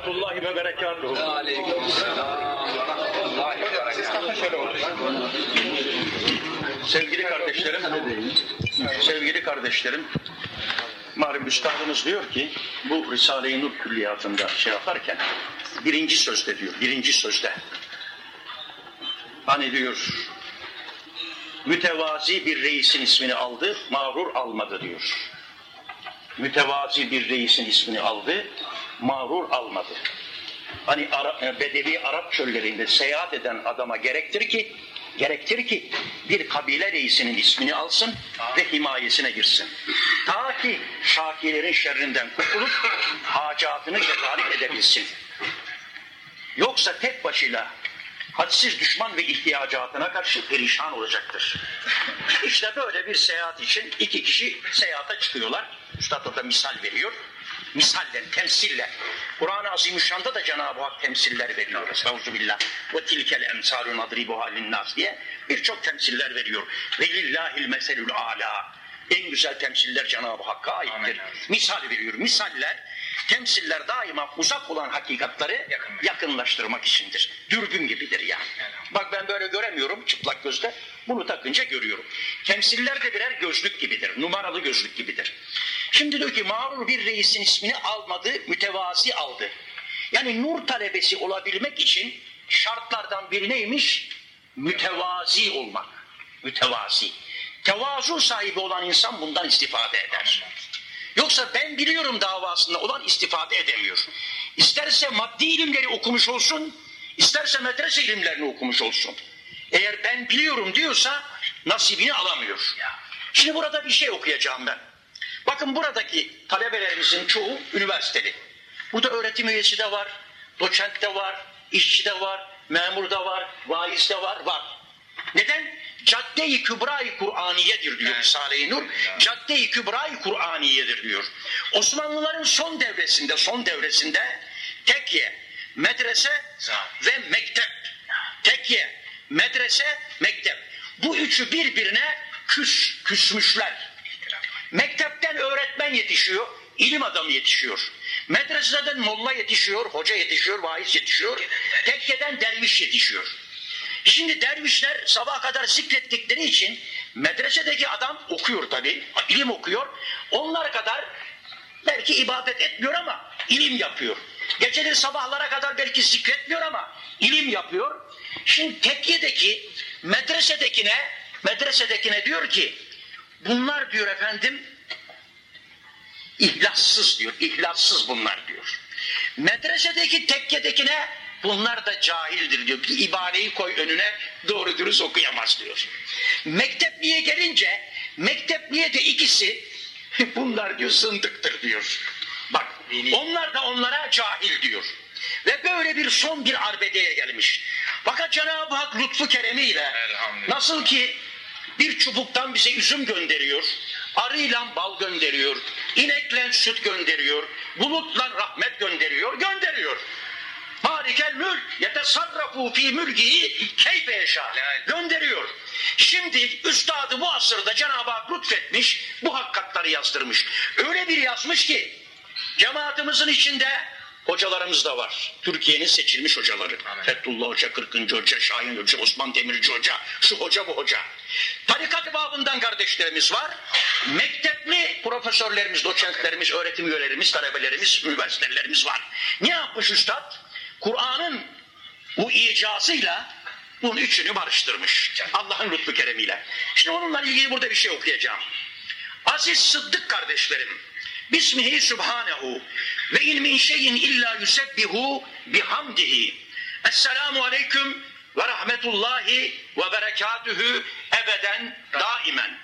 rahmetullahi ve berekatuhu. Sevgili kardeşlerim, sevgili kardeşlerim, malum üstadımız diyor ki, bu Risale-i Nur külliyatında şey yaparken, birinci sözde diyor, birinci sözde. Hani diyor, mütevazi bir reisin ismini aldı, mağrur almadı diyor. Mütevazi bir reisin ismini aldı, mağrur almadı. Hani Ara, Bedevi Arap çöllerinde seyahat eden adama gerektir ki, gerektir ki bir kabile reisinin ismini alsın ve himayesine girsin. Ta ki şakilerin şerrinden kurtulup hacatını cezaret edebilsin. Yoksa tek başıyla hadsiz düşman ve ihtiyacatına karşı perişan olacaktır. İşte böyle bir seyahat için iki kişi seyahate çıkıyorlar. Üstad orada misal veriyor. Misaller, temsiller. Kur'an-ı Azimüşşan'da da Cenab-ı Hak temsiller veriyor. Estağfirullah. Ve tilkel emsalun adribuha linnas diye birçok temsiller veriyor. Ve lillahil meselül ala. En güzel temsiller Cenab-ı Hakk'a aittir. Misal veriyor. Misaller, temsiller daima uzak olan hakikatları yakınlaştırmak içindir. Dürbün gibidir yani. Bak ben böyle göremiyorum çıplak gözle. Bunu takınca görüyorum. Temsiller de birer gözlük gibidir. Numaralı gözlük gibidir. Şimdi diyor ki mağrur bir reisin ismini almadı, mütevazi aldı. Yani nur talebesi olabilmek için şartlardan biri neymiş? Mütevazi olmak. Mütevazi. Tevazu sahibi olan insan bundan istifade eder. Yoksa ben biliyorum davasında olan istifade edemiyor. İsterse maddi ilimleri okumuş olsun, isterse medrese ilimlerini okumuş olsun. Eğer ben biliyorum diyorsa nasibini alamıyor. Şimdi burada bir şey okuyacağım ben. Bakın buradaki talebelerimizin çoğu üniversiteli. Burada öğretim üyesi de var, doçent de var, işçi de var, memur da var, vaiz de var, var. Neden? Cadde-i Kübra-i Kur'aniyedir diyor Risale-i Nur. Cadde-i Kübra-i Kur'aniyedir diyor. Osmanlıların son devresinde, son devresinde tekye, medrese ve mektep. Tekye, medrese, mektep. Bu üçü birbirine küs, küsmüşler. Mektepten öğretmen yetişiyor, ilim adamı yetişiyor. Medreseden molla yetişiyor, hoca yetişiyor, vaiz yetişiyor. Tekkeden derviş yetişiyor. Şimdi dervişler sabah kadar zikrettikleri için medresedeki adam okuyor tabi, ilim okuyor. Onlar kadar belki ibadet etmiyor ama ilim yapıyor. Geceleri sabahlara kadar belki zikretmiyor ama ilim yapıyor. Şimdi tekkiyedeki medresedekine, medresedekine diyor ki bunlar diyor efendim ihlassız diyor, ihlassız bunlar diyor. Medresedeki tekkedekine bunlar da cahildir diyor. Bir ibareyi koy önüne doğru dürüst okuyamaz diyor. Mektepliğe gelince mektepliğe de ikisi bunlar diyor sındıktır diyor. Bak onlar da onlara cahil diyor. Ve böyle bir son bir arbedeye gelmiş. Fakat Cenab-ı Hak lütfu keremiyle nasıl ki bir çubuktan bize üzüm gönderiyor, arıyla bal gönderiyor, inekle süt gönderiyor, bulutla rahmet gönderiyor, gönderiyor. Malikel mülk yetesarrafu fi mülkihi keyfe yaşa gönderiyor. Şimdi üstadı bu asırda Cenab-ı Hak lütfetmiş, bu hakikatları yazdırmış. Öyle bir yazmış ki cemaatimizin içinde hocalarımız da var. Türkiye'nin seçilmiş hocaları. Amin. Fethullah Hoca, Kırkıncı Hoca, Şahin Hoca, Osman Demirci Hoca, şu hoca bu hoca. Tarikat babından kardeşlerimiz var. Mektepli profesörlerimiz, doçentlerimiz, öğretim üyelerimiz, talebelerimiz, üniversitelerimiz var. Ne yapmış üstad? Kur'an'ın bu icazıyla bunun üçünü barıştırmış. Allah'ın lütfu keremiyle. Şimdi onunla ilgili burada bir şey okuyacağım. Aziz Sıddık kardeşlerim, Bismihi Subhanehu ve in min şeyin illa yusebbihu bihamdihi. Esselamu aleyküm ve rahmetullahi ve berekatühü ebeden daimen.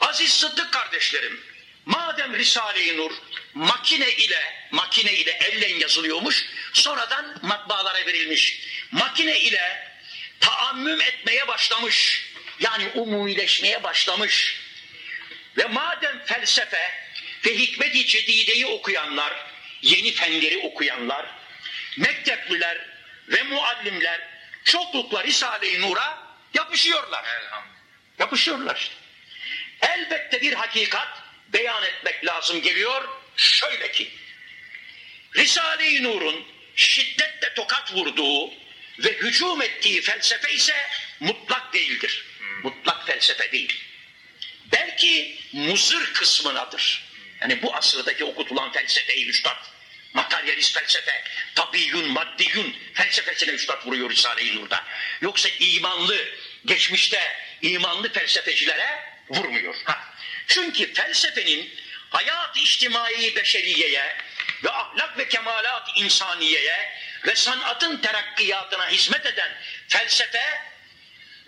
Aziz Sıddık kardeşlerim, madem Risale-i Nur makine ile makine ile ellen yazılıyormuş, sonradan matbaalara verilmiş. Makine ile taammüm etmeye başlamış. Yani umumileşmeye başlamış. Ve madem felsefe ve hikmet-i cedideyi okuyanlar, yeni fenleri okuyanlar, mektepliler ve muallimler çoklukla Risale-i Nur'a yapışıyorlar. Yapışıyorlar işte. Elbette bir hakikat beyan etmek lazım geliyor. Şöyle ki, Risale-i Nur'un şiddetle tokat vurduğu ve hücum ettiği felsefe ise mutlak değildir. Mutlak felsefe değil. Belki muzır kısmınadır. Yani bu asırdaki okutulan felsefeyi üstad, materyalist felsefe, tabiyyun, maddiyun felsefesine üstad vuruyor Risale-i Nur'da. Yoksa imanlı, geçmişte imanlı felsefecilere vurmuyor. Ha. Çünkü felsefenin hayat içtimai beşeriyeye ve ahlak ve kemalat insaniyeye ve sanatın terakkiyatına hizmet eden felsefe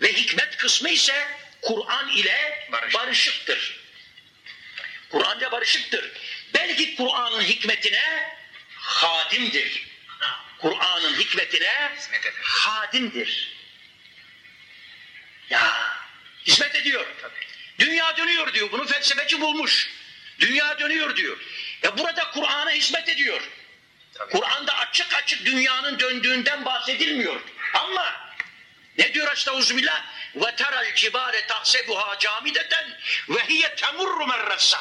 ve hikmet kısmı ise Kur'an ile Barış. barışıktır. Kur'an ile barışıktır. Belki Kur'an'ın hikmetine hadimdir. Kur'an'ın hikmetine hadimdir. Ya hizmet ediyor. Dünya dönüyor diyor. Bunu felsefeci bulmuş. Dünya dönüyor diyor. Ya burada Kur'an'a hizmet ediyor. Kur'an'da açık açık dünyanın döndüğünden bahsedilmiyor. Ama ne diyor estağfirullah? Ve teral cibale tahsebuha camideten ve hiye temurru merres.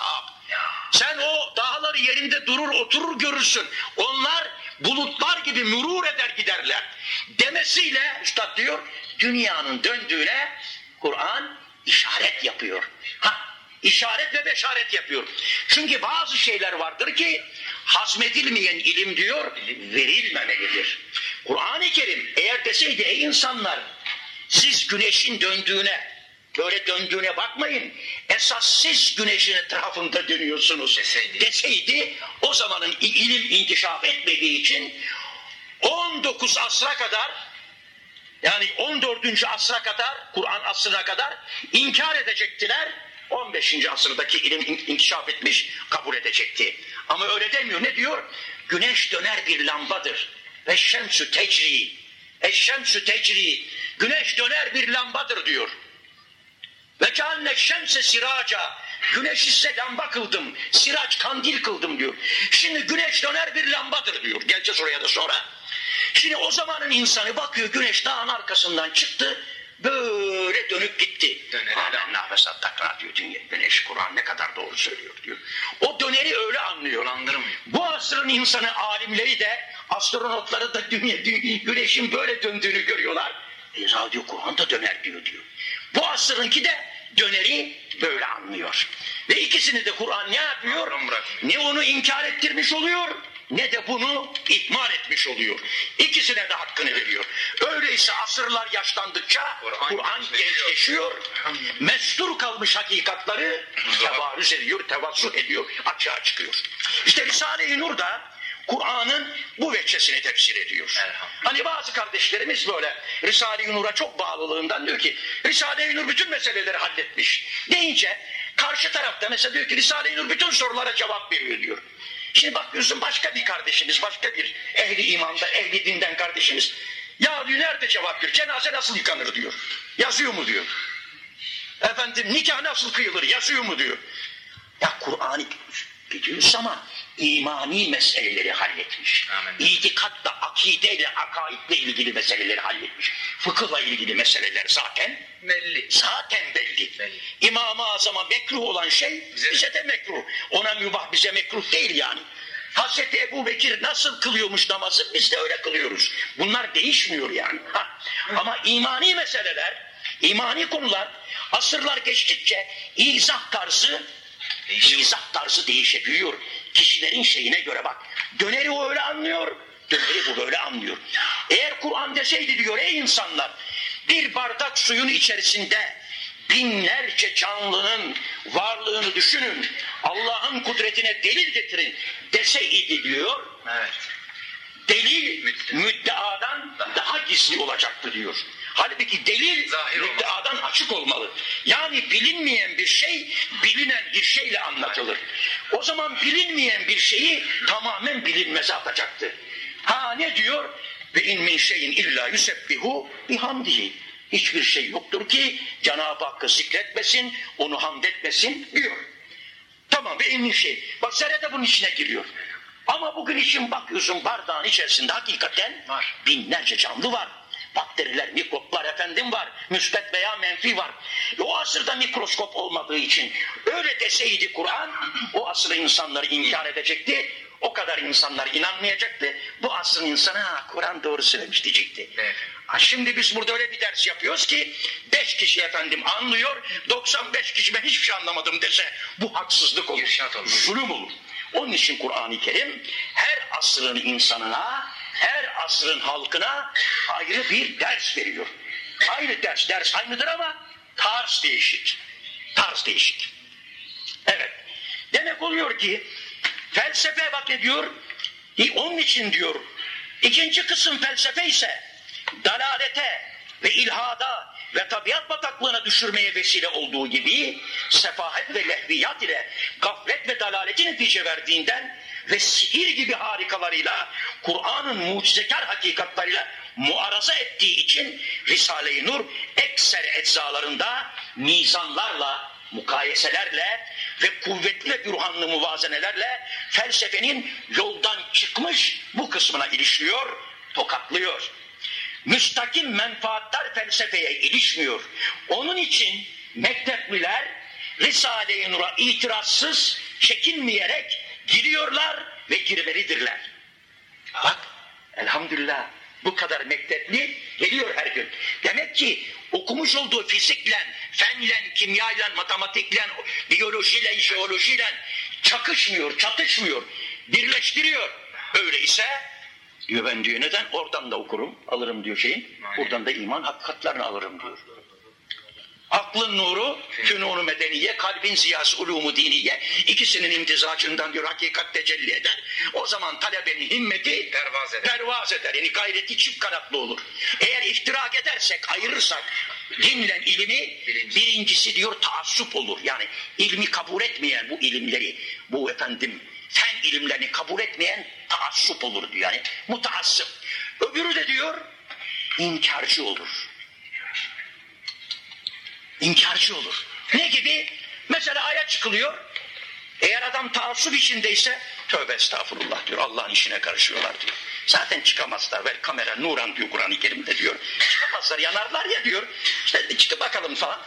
Sen o dağları yerinde durur oturur görürsün. Onlar bulutlar gibi mürur eder giderler. Demesiyle üstad diyor dünyanın döndüğüne Kur'an işaret yapıyor. Ha, işaret ve beşaret yapıyor. Çünkü bazı şeyler vardır ki hazmedilmeyen ilim diyor verilmemelidir. Kur'an-ı Kerim eğer deseydi ey insanlar siz güneşin döndüğüne böyle döndüğüne bakmayın. Esas siz güneşin etrafında dönüyorsunuz deseydi, deseydi o zamanın ilim inkişaf etmediği için 19 asra kadar yani 14. asra kadar Kur'an asrına kadar inkar edecektiler 15. asırdaki ilim inkişaf etmiş kabul edecekti. Ama öyle demiyor. Ne diyor? Güneş döner bir lambadır. Ve şemsü tecri. Eşşemsü tecri. Güneş döner bir lambadır diyor. Ve kâne şemse siraca. Güneş ise lamba kıldım. Siraç kandil kıldım diyor. Şimdi güneş döner bir lambadır diyor. Geleceğiz oraya da sonra. Şimdi o zamanın insanı bakıyor güneş dağın arkasından çıktı Böyle dönüp gitti. Döneri Hala nafesat takrar diyor dünya. Güneş Kur'an ne kadar doğru söylüyor diyor. O döneri öyle anlıyor. Andırmıyor. Bu asrın insanı alimleri de astronotları da dünya, dünya güneşin böyle döndüğünü görüyorlar. E radyo Kur'an da döner diyor diyor. Bu asrınki de döneri böyle anlıyor. Ve ikisini de Kur'an ne yapıyor? Ne onu inkar ettirmiş oluyor ne de bunu ihmal etmiş oluyor. İkisine de hakkını veriyor. Öyleyse asırlar yaşlandıkça Kur'an Kur gençleşiyor. Mestur kalmış hakikatları tebarüz ediyor, tevassut ediyor, açığa çıkıyor. İşte Risale-i Nur da Kur'an'ın bu veçesini tefsir ediyor. Hani bazı kardeşlerimiz böyle Risale-i Nur'a çok bağlılığından diyor ki Risale-i Nur bütün meseleleri halletmiş. Deyince karşı tarafta mesela diyor ki Risale-i Nur bütün sorulara cevap veriyor diyor. Şimdi bakıyorsun başka bir kardeşimiz, başka bir ehli imanda, ehli dinden kardeşimiz. Ya diyor nerede cevap veriyor? Cenaze nasıl yıkanır diyor. Yazıyor mu diyor. Efendim nikah nasıl kıyılır? Yazıyor mu diyor. Ya Kur'an'ı biliyoruz ama imani meseleleri halletmiş. Amin. İtikatla, akideyle, akaidle ilgili meseleleri halletmiş. Fıkıhla ilgili meseleler zaten belli. Zaten belli. belli. İmam-ı Azam'a mekruh olan şey bize, bize de mekruh. Ona mübah bize mekruh değil yani. Hazreti Ebu Bekir nasıl kılıyormuş namazı biz de öyle kılıyoruz. Bunlar değişmiyor yani. Ha. Ama imani meseleler, imani konular asırlar geçtikçe izah tarzı izah tarzı değişebiliyor. Kişilerin şeyine göre bak. Döneri o öyle anlıyor, döneri bu böyle anlıyor. Eğer Kur'an deseydi diyor ey insanlar bir bardak suyun içerisinde binlerce canlının varlığını düşünün. Allah'ın kudretine delil getirin deseydi diyor. Evet. Delil müddeadan daha gizli olacaktı diyor. Halbuki delil Zahir müddeadan açık olmalı. Yani bilinmeyen bir şey bilinen bir şeyle anlatılır. O zaman bilinmeyen bir şeyi tamamen bilinmeze atacaktı. Ha ne diyor? Ve in min şeyin illa yusebbihu bihamdihi. Hiçbir şey yoktur ki Cenab-ı Hakk'ı zikretmesin, onu hamd etmesin diyor. Tamam ve in şey. Bak zerre de bunun içine giriyor. Ama bugün için bakıyorsun bardağın içerisinde hakikaten var. binlerce canlı var bakteriler, mikroplar efendim var. Müsbet veya menfi var. E o asırda mikroskop olmadığı için öyle deseydi Kur'an o asırda insanları inkar edecekti. O kadar insanlar inanmayacaktı. Bu asrın insanı ha Kur'an doğru söylemiş diyecekti. Evet. Ha, şimdi biz burada öyle bir ders yapıyoruz ki beş kişi efendim anlıyor, 95 kişi ben hiçbir şey anlamadım dese bu haksızlık olur. olur. Zulüm olur. Onun için Kur'an-ı Kerim her asrın insanına, her asrın halkına ayrı bir ders veriyor. Aynı ders, ders aynıdır ama tarz değişik. Tarz değişik. Evet. Demek oluyor ki felsefe bak ediyor. Onun için diyor ikinci kısım felsefe ise dalalete ve ilhada ve tabiat bataklığına düşürmeye vesile olduğu gibi sefahet ve lehviyat ile gaflet ve dalaleti netice verdiğinden ve sihir gibi harikalarıyla Kur'an'ın mucizekar hakikatlarıyla muaraza ettiği için Risale-i Nur ekser eczalarında mizanlarla, mukayeselerle ve kuvvetli ve bürhanlı muvazenelerle felsefenin yoldan çıkmış bu kısmına ilişiyor, tokatlıyor. Müstakim menfaatler felsefeye ilişmiyor. Onun için mektepliler Risale-i Nur'a itirazsız, çekinmeyerek giriyorlar ve girmelidirler. Bak elhamdülillah bu kadar mektepli geliyor her gün. Demek ki okumuş olduğu fizikle, fenle, kimyayla, matematikle, biyolojiyle, jeolojiyle çakışmıyor, çatışmıyor. Birleştiriyor. Öyleyse diyor ben diyor neden? Oradan da okurum, alırım diyor şeyin. Buradan da iman hakikatlerini alırım diyor. Aklın nuru, künunu medeniye, kalbin ziyası ulumu diniye, ikisinin imtizacından diyor hakikat tecelli eder. O zaman talebenin himmeti pervaz eder. pervaz eder. Yani gayreti çift kanatlı olur. Eğer iftirak edersek, ayırırsak dinle ilimi Birinci. birincisi diyor taassup olur. Yani ilmi kabul etmeyen bu ilimleri, bu efendim fen ilimlerini kabul etmeyen taassup olur diyor. Yani mutaassıp. Öbürü de diyor inkarcı olur. İnkarcı olur. Ne gibi? Mesela aya çıkılıyor. Eğer adam taassup içindeyse tövbe estağfurullah diyor. Allah'ın işine karışıyorlar diyor. Zaten çıkamazlar. Ver kamera nuran diyor Kur'an-ı Kerim'de diyor. Çıkamazlar yanarlar ya diyor. İşte çıkı bakalım falan.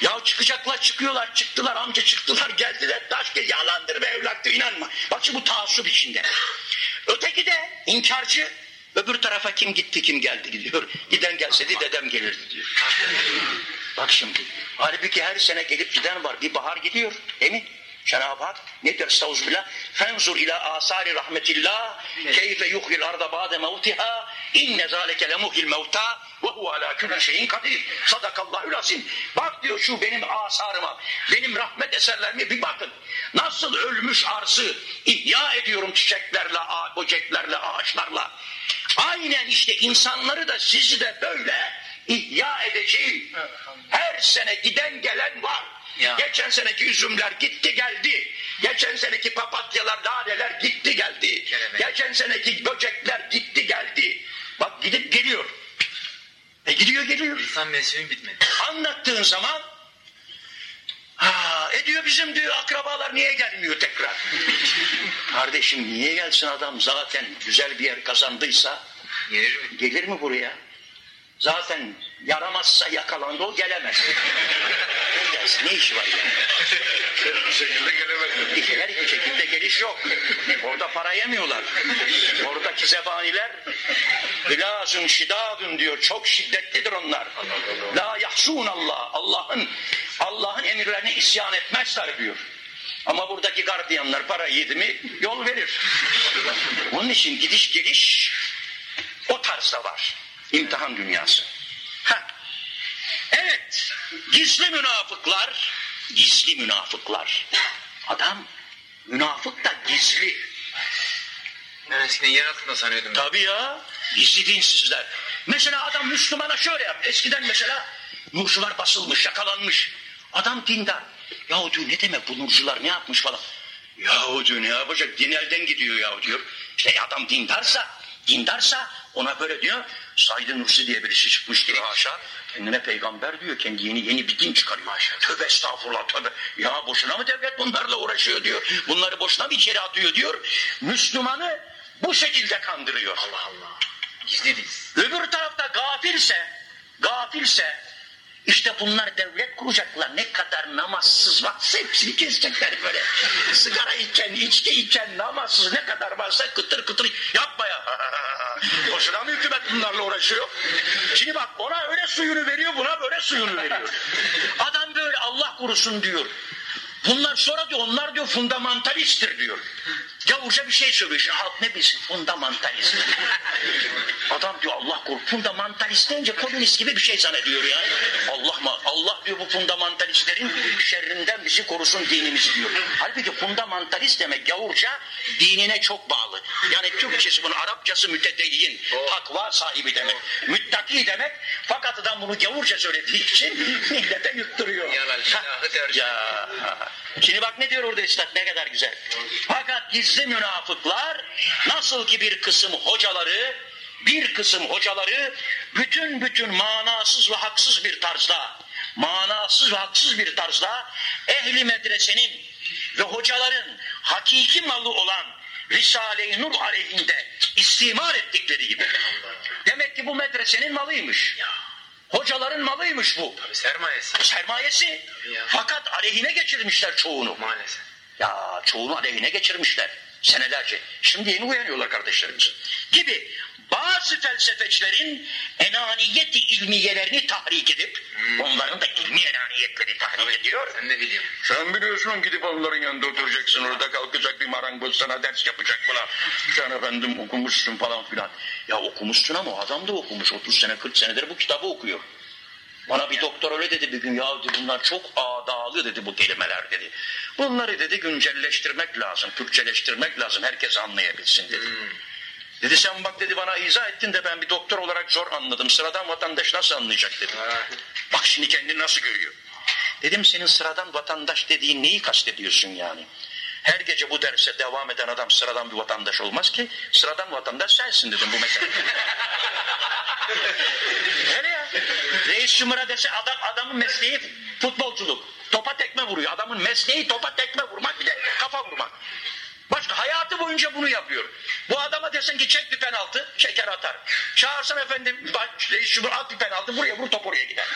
Ya çıkacaklar çıkıyorlar çıktılar amca çıktılar geldiler taş gel yalandır be evlat diyor inanma. Bak şimdi bu taassup içinde. Öteki de inkarcı öbür tarafa kim gitti kim geldi diyor. Giden gelseydi dedem gelirdi diyor. Bak şimdi. Halbuki her sene gelip giden var. Bir bahar gidiyor. Değil mi? Cenab-ı Hak ne der estağfirullah? Fenzur ila asari rahmetillah keyfe yuhyil arda ba'de mevtiha inne zalike lemuhil mevta ve huve ala külli şeyin kadir. Sadakallahül azim. Bak diyor şu benim asarıma, benim rahmet eserlerime bir bakın. Nasıl ölmüş arzı ihya ediyorum çiçeklerle, böceklerle, ağaçlarla. Aynen işte insanları da sizi de böyle ihya edeceğim. Her sene giden gelen var. Ya. Geçen seneki üzümler gitti geldi. Geçen seneki papatyalar, daneler gitti geldi. Kelebek. Geçen seneki böcekler gitti geldi. Bak gidip geliyor. E gidiyor geliyor. İnsan mevsimin bitmedi. Anlattığın zaman ha, ediyor bizim diyor akrabalar niye gelmiyor tekrar? Kardeşim niye gelsin adam zaten güzel bir yer kazandıysa gelir mi, gelir mi buraya? Zaten yaramazsa yakalandı o gelemez. Gelsin ne işi var yani? bir şekilde gelemez. Her iki şekilde geliş yok. Orada para yemiyorlar. Oradaki zebaniler gılazun şidadun diyor. Çok şiddetlidir onlar. La yahsun Allah. Allah'ın Allah'ın emirlerine isyan etmezler diyor. Ama buradaki gardiyanlar para yedi mi yol verir. Onun için gidiş geliş o tarzda var. İmtihan dünyası. Ha. Evet, gizli münafıklar, gizli münafıklar. Adam münafık da gizli. Ben eskiden yer altında sanıyordum. Tabii ya, gizli dinsizler. Mesela adam Müslümana şöyle yap. Eskiden mesela nurcular basılmış, yakalanmış. Adam dindar. Yahu diyor ne demek bu nurcular ne yapmış falan. Yahu diyor ne yapacak din elden gidiyor yahu diyor. İşte adam dindarsa, dindarsa ona böyle diyor. Said Nursi diye birisi çıkmış diyor haşa. Kendine peygamber diyor. Kendi yeni yeni bir din çıkarıyor. Haşa. Tövbe estağfurullah tövbe. Ya boşuna mı devlet bunlarla uğraşıyor diyor. Bunları boşuna mı içeri atıyor diyor. Müslümanı bu şekilde kandırıyor. Allah Allah. Gizli Öbür tarafta gafilse, gafilse İşte bunlar devlet kuracaklar. Ne kadar namazsız varsa hepsini kesecekler böyle. Sigara içen, içki içen, namazsız ne kadar varsa kıtır kıtır yapma ya. Boşuna mı hükümet bunlarla uğraşıyor? Şimdi bak ona öyle suyunu veriyor, buna böyle suyunu veriyor. Adam böyle Allah korusun diyor. Bunlar sonra diyor onlar diyor fundamentalisttir diyor. Gavurca bir şey söylüyor. Şimdi halk ne bilsin fundamentalist. Adam diyor Allah korusun fundamentalist deyince komünist gibi bir şey zannediyor yani. Allah? Allah diyor bu fundamentalistlerin şerrinden bizi korusun dinimizi diyor. Halbuki fundamentalist demek gavurca dinine çok bağlı. Yani Türkçesi bunun Arapçası mütedeyyin. Takva sahibi demek. Müttaki demek. Fakat adam bunu gavurca söylediği için millete yutturuyor. Yalan. Ya. Şimdi bak ne diyor orada üstad ne kadar güzel. Fakat gizli münafıklar nasıl ki bir kısım hocaları bir kısım hocaları bütün bütün manasız ve haksız bir tarzda manasız ve haksız bir tarzda ehli medresenin ve hocaların hakiki malı olan Risale-i Nur aleyhinde istimal ettikleri gibi. Demek ki bu medresenin malıymış. Hocaların malıymış bu. Tabii sermayesi. Sermayesi. ya. Fakat aleyhine geçirmişler çoğunu. Maalesef. Ya çoğunu aleyhine geçirmişler senelerce. Şimdi yeni uyanıyorlar kardeşlerimiz. Gibi bazı felsefecilerin enaniyeti ilmiyelerini tahrik edip onların da ilmi enaniyetleri tahrik ediyor. Sen ne biliyorsun? Sen biliyorsun gidip onların yanında oturacaksın orada kalkacak bir marangoz sana ders yapacak falan. Sen efendim okumuşsun falan filan. Ya okumuşsun ama adam da okumuş 30 sene 40 senedir bu kitabı okuyor. Bana bir doktor öyle dedi bir gün ya dedi, bunlar çok ağdalı dedi bu kelimeler dedi. Bunları dedi güncelleştirmek lazım, Türkçeleştirmek lazım herkes anlayabilsin dedi. Dedi sen bak dedi bana izah ettin de ben bir doktor olarak zor anladım. Sıradan vatandaş nasıl anlayacak dedi. Bak şimdi kendini nasıl görüyor. Dedim senin sıradan vatandaş dediğin neyi kastediyorsun yani? Her gece bu derse devam eden adam sıradan bir vatandaş olmaz ki. Sıradan vatandaş sensin dedim bu mesele. Ya. Reis Şımır'a dese adam, adamın mesleği futbolculuk. Topa tekme vuruyor. Adamın mesleği topa tekme vurmak bir de kafa vurmak. Başka hayatı boyunca bunu yapıyor. Bu adama desin ki çek bir penaltı, şeker atar. Çağırsan efendim, bak reis şunu at bir penaltı, buraya vur top oraya gider.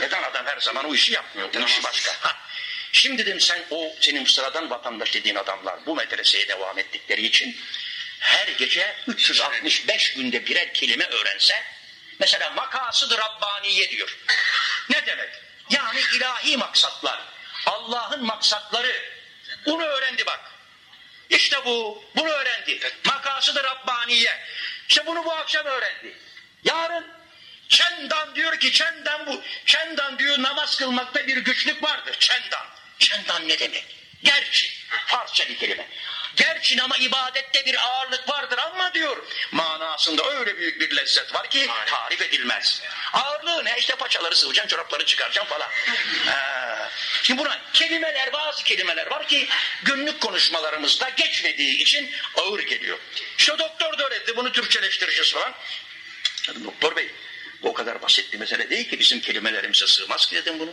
Neden adam her zaman o işi yapmıyor? Bu işi başka. Ha. Şimdi dedim sen o senin sıradan vatandaş dediğin adamlar bu medreseye devam ettikleri için her gece 365 günde birer kelime öğrense mesela makasıdır Rabbaniye diyor. Ne demek? Yani ilahi maksatlar. Allah'ın maksatları. Bunu öğrendi bak. İşte bu. Bunu öğrendi. Makasıdır Rabbaniye. İşte bunu bu akşam öğrendi. Yarın Çendan diyor ki Çendan bu. Çendan diyor namaz kılmakta bir güçlük vardır. Çendan. Çendan ne demek? Gerçi. Farsça bir kelime. Gerçi ama ibadette bir ağırlık vardır ama diyor manasında öyle büyük bir lezzet var ki tarif edilmez. Ağırlığı ne? İşte paçaları sıvacaksın, çorapları çıkaracaksın falan. Ha. Şimdi buna kelimeler, bazı kelimeler var ki günlük konuşmalarımızda geçmediği için ağır geliyor. İşte doktor da öğretti, bunu Türkçeleştireceğiz falan. Dedim, doktor bey, bu o kadar basit bir mesele değil ki bizim kelimelerimize sığmaz ki dedim bunu.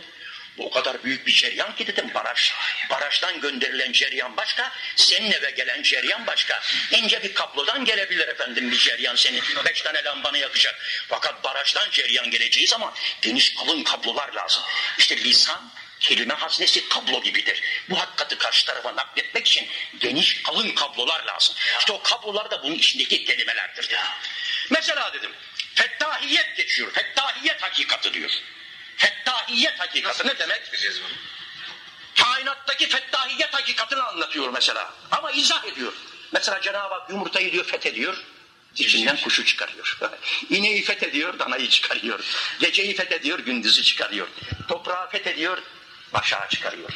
O kadar büyük bir ceryan ki dedim baraj. Barajdan gönderilen ceryan başka, senin eve gelen ceryan başka. İnce bir kablodan gelebilir efendim bir ceryan senin. Beş tane lambanı yakacak. Fakat barajdan ceryan geleceği zaman geniş kalın kablolar lazım. İşte lisan kelime haznesi kablo gibidir. Bu hakikati karşı tarafa nakletmek için geniş kalın kablolar lazım. İşte o kablolar da bunun içindeki kelimelerdir. Mesela dedim fettahiyet geçiyor. Fettahiyet hakikati diyor. Fettahiyet hakikati ne demek? Kainattaki fettahiyet hakikatini anlatıyor mesela. Ama izah ediyor. Mesela Cenab-ı Hak yumurtayı diyor fethediyor. İçinden kuşu çıkarıyor. İneği fethediyor, danayı çıkarıyor. Geceyi fethediyor, gündüzü çıkarıyor. Toprağı fethediyor, başağı çıkarıyor.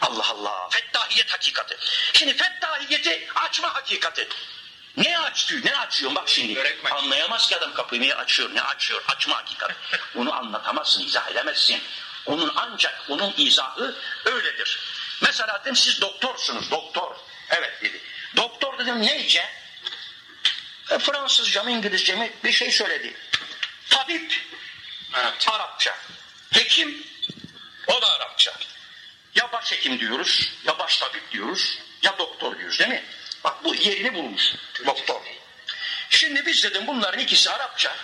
Allah Allah. Fettahiyet hakikati. Şimdi fettahiyeti açma hakikati. Ne açıyor? Ne açıyor? Bak şimdi. Makinesi. Anlayamaz ki adam kapıyı niye açıyor? Ne açıyor? Açma hakikati. Bunu anlatamazsın, izah edemezsin. Onun ancak onun izahı öyledir. Mesela dedim siz doktorsunuz. Doktor. Evet dedi. Doktor dedim neyce? E, Fransızca mı İngilizce mi bir şey söyledi. Tabip Arapça. Arapça. Hekim o da Arapça. Ya başhekim diyoruz, ya baş tabip diyoruz, ya doktor diyoruz değil mi? Bak bu yerini bulmuş doktor. Şimdi biz dedim bunların ikisi Arapça.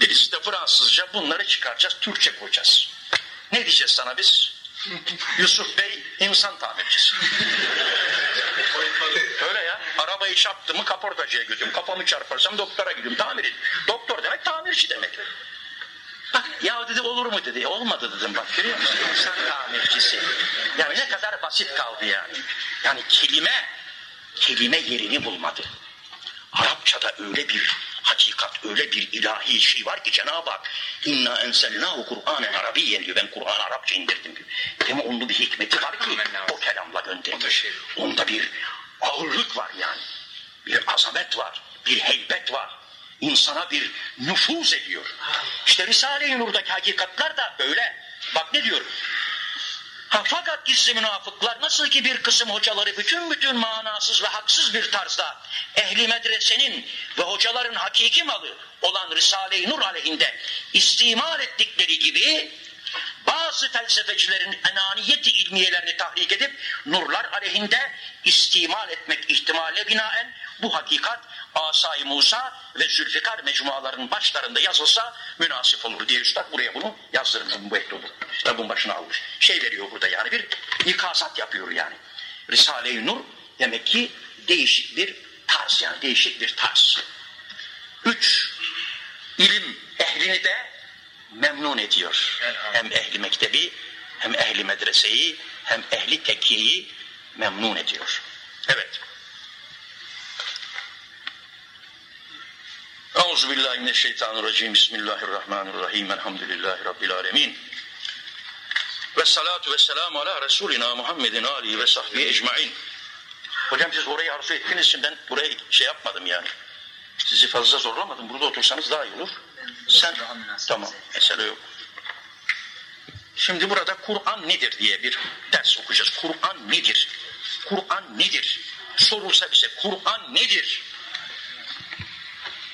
Birisi de Fransızca bunları çıkaracağız, Türkçe koyacağız. Ne diyeceğiz sana biz? Yusuf Bey insan tamircisi. Öyle ya. Arabayı çarptı mı kaportacıya gidiyorum. Kafamı çarparsam doktora gidiyorum. Tamir edin. Doktor demek tamirci demek. Bak ya dedi olur mu dedi. Olmadı dedim bak görüyor musun? İnsan tamircisi. Yani ne kadar basit kaldı yani. Yani kelime, kelime yerini bulmadı. Arapçada öyle bir hakikat, öyle bir ilahi şey var ki Cenab-ı Hak inna enselnahu Kur'anen Arabiyyen diyor. Ben Kur'an Arapça indirdim diyor. Mi? Onun bir hikmeti var ki o kelamla göndermiş. Onda bir ağırlık var yani. Bir azamet var, bir heybet var. İnsana bir nüfuz ediyor. İşte Risale-i Nur'daki hakikatler de öyle. Bak ne diyor? Fakat gizli münafıklar nasıl ki bir kısım hocaları bütün bütün manasız ve haksız bir tarzda ehli medresenin ve hocaların hakiki malı olan Risale-i Nur aleyhinde istimal ettikleri gibi bazı felsefecilerin enaniyeti ilmiyelerini tahrik edip nurlar aleyhinde istimal etmek ihtimalle binaen bu hakikat Asay Musa ve Zülfikar mecmualarının başlarında yazılsa münasip olur diye üstad buraya bunu yazdırmış bu mektubu. Kitabın başına almış. Şey veriyor burada yani bir ikazat yapıyor yani. Risale-i Nur demek ki değişik bir tarz yani değişik bir tarz. Üç, ilim ehlini de memnun ediyor. Hem ehli mektebi, hem ehli medreseyi, hem ehli tekiyeyi memnun ediyor. Evet. Euzu billahi mineşşeytanirracim. Bismillahirrahmanirrahim. Elhamdülillahi rabbil alamin. Ve salatu ve selamu ala Resulina Muhammedin Ali ve sahbihi ecmain. Hocam siz orayı arzu ettiğiniz için ben buraya şey yapmadım yani. Sizi fazla zorlamadım. Burada otursanız daha iyi olur. Sen, tamam, mesele yok. Şimdi burada Kur'an nedir diye bir ders okuyacağız. Kur'an nedir? Kur'an nedir? Sorulsa bize Kur'an nedir?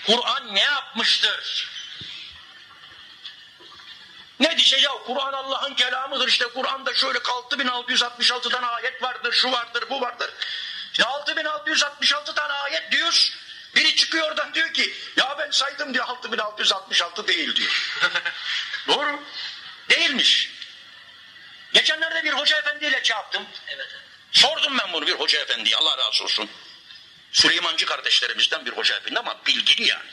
Kur'an ne yapmıştır? Ne diyecek ya Kur'an Allah'ın kelamıdır işte Kur'an'da şöyle 6666 tane ayet vardır şu vardır bu vardır. İşte 6666 tane ayet diyoruz. Biri çıkıyor oradan diyor ki ya ben saydım diyor 6666 değil diyor. Doğru. Değilmiş. Geçenlerde bir hoca efendiyle çarptım. Evet. Sordum ben bunu bir hoca efendiye Allah razı olsun. Süleymancı kardeşlerimizden bir hoca efendi ama bilgili yani.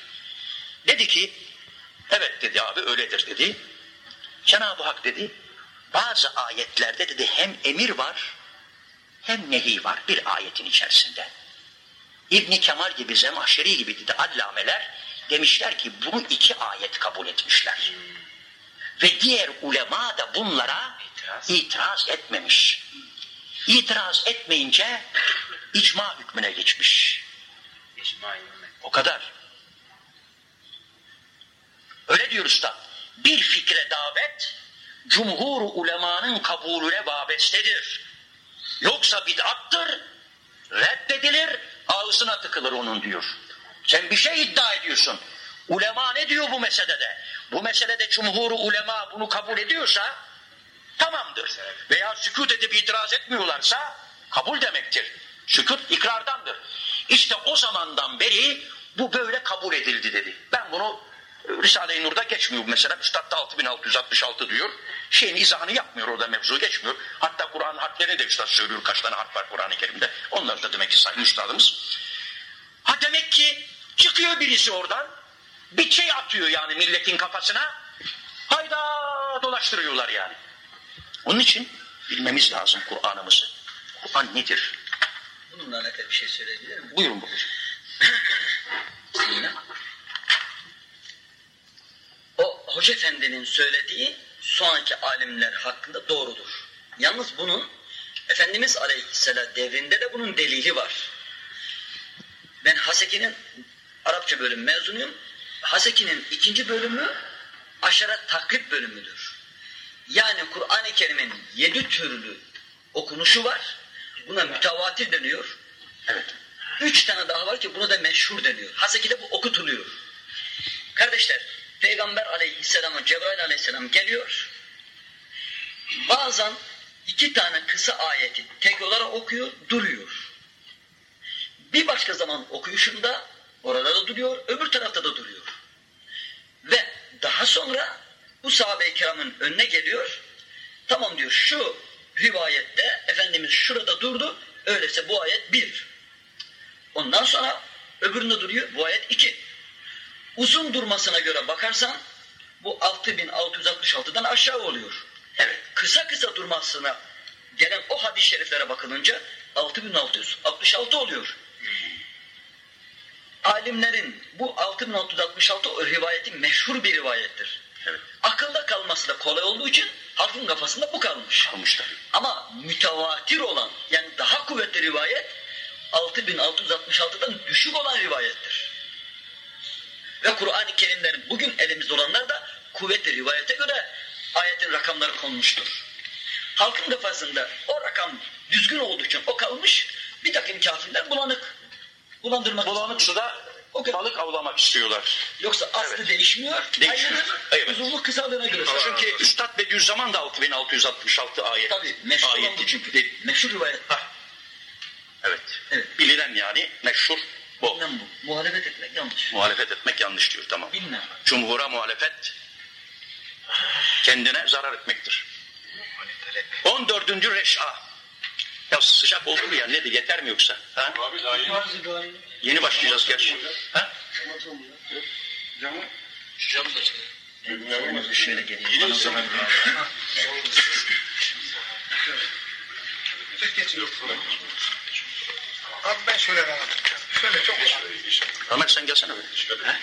Dedi ki evet dedi abi öyledir dedi. Cenab-ı Hak dedi bazı ayetlerde dedi hem emir var hem nehi var bir ayetin içerisinde. İbni Kemal gibi Zemahşeri gibi dedi allameler demişler ki bunu iki ayet kabul etmişler. Ve diğer ulema da bunlara itiraz, itiraz etmemiş. İtiraz etmeyince icma hükmüne geçmiş. O kadar. Öyle diyor usta. Bir fikre davet cumhur ulemanın kabulüne vabestedir. Yoksa bid'attır, reddedilir, ağzına tıkılır onun diyor. Sen bir şey iddia ediyorsun. Ulema ne diyor bu meselede? Bu meselede cumhur ulema bunu kabul ediyorsa tamamdır. Veya sükut edip itiraz etmiyorlarsa kabul demektir. Sükut ikrardandır. İşte o zamandan beri bu böyle kabul edildi dedi. Ben bunu Risale-i Nur'da geçmiyor mesela. Üstad da 6666 diyor. Şeyin izahını yapmıyor orada mevzu geçmiyor. Hatta Kur'an harflerini de Üstad söylüyor. Kaç tane harf var Kur'an-ı Kerim'de. Onları da demek ki saymış Üstadımız. Ha demek ki çıkıyor birisi oradan. Bir şey atıyor yani milletin kafasına. Hayda dolaştırıyorlar yani. Onun için bilmemiz lazım Kur'an'ımızı. Kur'an nedir? Bununla alakalı bir şey söyleyebilir miyim? Buyurun buyurun. Bismillah. O Hoca Efendi'nin söylediği sonraki alimler hakkında doğrudur. Yalnız bunun Efendimiz Aleyhisselam devrinde de bunun delili var. Ben Haseki'nin Arapça bölüm mezunuyum. Haseki'nin ikinci bölümü aşaret takrip bölümüdür. Yani Kur'an-ı Kerim'in yedi türlü okunuşu var. Buna mütevatir deniyor. Evet. Üç tane daha var ki buna da meşhur deniyor. Haseki'de bu okutuluyor. Kardeşler, Peygamber aleyhisselam'a Cebrail aleyhisselam geliyor. Bazen iki tane kısa ayeti tek olarak okuyor, duruyor. Bir başka zaman okuyuşunda orada da duruyor, öbür tarafta da duruyor. Ve Daha sonra bu sahabe-i kiramın önüne geliyor. Tamam diyor şu rivayette Efendimiz şurada durdu. Öyleyse bu ayet bir. Ondan sonra öbüründe duruyor. Bu ayet iki. Uzun durmasına göre bakarsan bu 6666'dan aşağı oluyor. Evet. Kısa kısa durmasına gelen o hadis-i şeriflere bakılınca 6666 oluyor. Alimlerin bu 6666 o rivayetin meşhur bir rivayettir. Evet. Akılda kalması da kolay olduğu için halkın kafasında bu kalmış. Kalmışlar. Ama mütevatir olan yani daha kuvvetli rivayet 6666'dan düşük olan rivayettir. Ve Kur'an-ı Kerimlerin bugün elimizde olanlar da kuvvetli rivayete göre ayetin rakamları konmuştur. Halkın kafasında o rakam düzgün olduğu için o kalmış, bir takım kafirler bulanık. Bulandırmak Bulanık suda O kadar. balık avlamak istiyorlar. Yoksa aslı Evet. değişmiyor, Değişmiyor. Evet. uzunluk kısalığına göre. Çünkü Üstad Bediüzzaman da 6666 ayet. Tabii meşhur ayeti çünkü. değil. Meşhur rivayet. Hah. Evet. Evet. Bilinen yani meşhur bu. Bilmem bu. Muhalefet etmek yanlış. Muhalefet etmek yanlış diyor tamam. Bilmem. Cumhura muhalefet kendine zarar etmektir. 14. Reş'a. Ya sıcak oldu mu ya nedir yeter mi yoksa? Ha? Abi daha yeni. Yeni başlayacağız gerçi. Ha? Şöyle geleyim. Bana zarar verme. Abi ben şöyle anlatacağım. Şöyle çok Ömer sen gelsene böyle. Ha?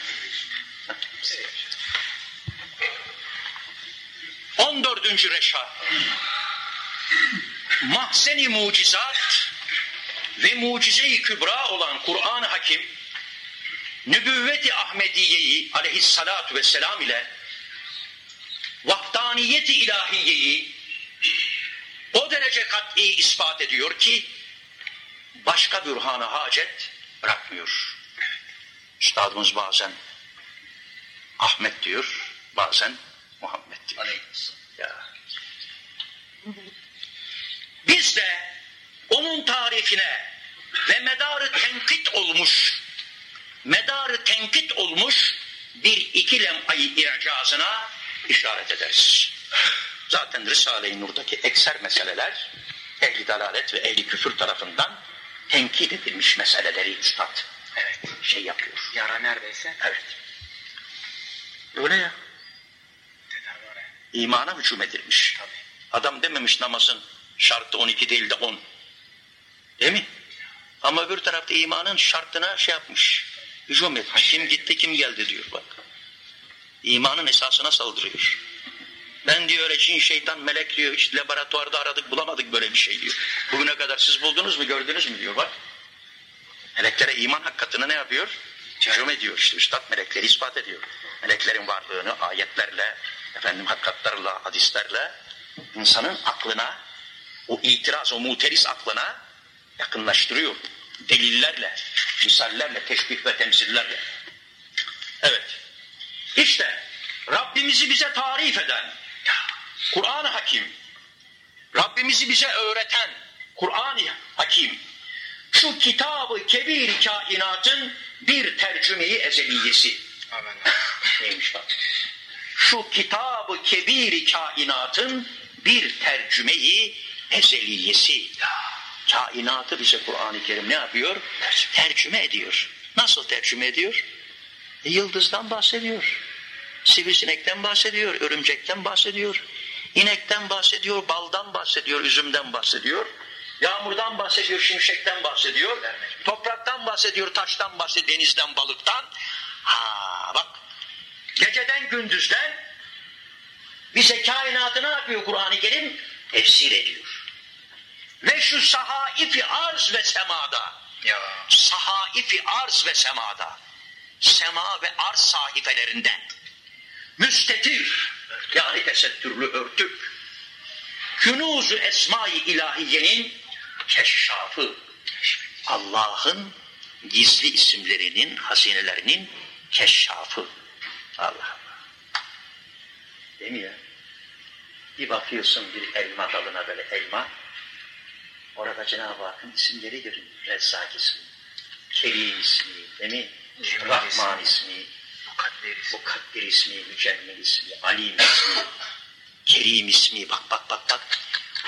Ha. 14. Reş'a. Mahzeni mucizat ve mucize-i kübra olan Kur'an-ı Hakim nübüvvet-i Ahmediye'yi aleyhissalatu vesselam ile vahdaniyet-i ilahiyeyi o derece kat'i ispat ediyor ki başka bürhana hacet bırakmıyor. Üstadımız bazen Ahmet diyor, bazen Muhammed diyor. Ya. Biz de onun tarifine ve medarı tenkit olmuş, medarı tenkit olmuş bir iki lem'ayı i'cazına işaret ederiz. Zaten Risale-i Nur'daki ekser meseleler ehli dalalet ve ehli küfür tarafından tenkit edilmiş meseleleri üstad evet, şey yapıyor. Yara neredeyse. Evet. Öyle ya. İmana hücum edilmiş. Tabii. Adam dememiş namazın şartı 12 değil de 10. Değil mi? Ama öbür tarafta imanın şartına şey yapmış. Hücum etmiş. Kim gitti kim geldi diyor bak. İmanın esasına saldırıyor. Ben diyor öyle cin şeytan melek diyor hiç laboratuvarda aradık bulamadık böyle bir şey diyor. Bugüne kadar siz buldunuz mu gördünüz mü diyor bak. Meleklere iman hakikatini ne yapıyor? Hücum ediyor işte üstad melekleri ispat ediyor. Meleklerin varlığını ayetlerle, efendim hakikatlerle, hadislerle insanın aklına, o itiraz, o muteris aklına yakınlaştırıyor. Delillerle, misallerle, teşbih ve temsillerle. Evet. İşte Rabbimizi bize tarif eden Kur'an-ı Hakim, Rabbimizi bize öğreten Kur'an-ı Hakim, şu kitabı kebir kainatın bir tercümeyi ezeliyesi. Amin. Neymiş bak. Şu kitabı kebir kainatın bir tercümeyi ezeliyesi. Kainatı bize Kur'an-ı Kerim ne yapıyor? Tercüme ediyor. Nasıl tercüme ediyor? E, yıldızdan bahsediyor. Sivrisinekten bahsediyor, örümcekten bahsediyor. inekten bahsediyor, baldan bahsediyor, üzümden bahsediyor. Yağmurdan bahsediyor, şimşekten bahsediyor. Topraktan bahsediyor, taştan bahsediyor, denizden, balıktan. Ha bak. Geceden gündüzden bize kainatı ne yapıyor Kur'an-ı Kerim? Tefsir ediyor. Ve şu sahaifi arz ve semada. Ya. sahaifi arz ve semada. Sema ve arz sahifelerinde. Müstetir. Yani tesettürlü örtük. Künuzu esma-i ilahiyenin keşşafı. Allah'ın gizli isimlerinin hazinelerinin keşşafı. Allah Allah. Değil mi ya? Bir bakıyorsun bir elma dalına böyle elma Orada Cenab-ı Hakk'ın isimleri görünüyor. Rezzak ismi, Kerim ismi, değil mi? Cemil Rahman ismi, Mukaddir ismi, Mükemmel ismi, Alim ismi, Kerim ismi, bak bak bak bak.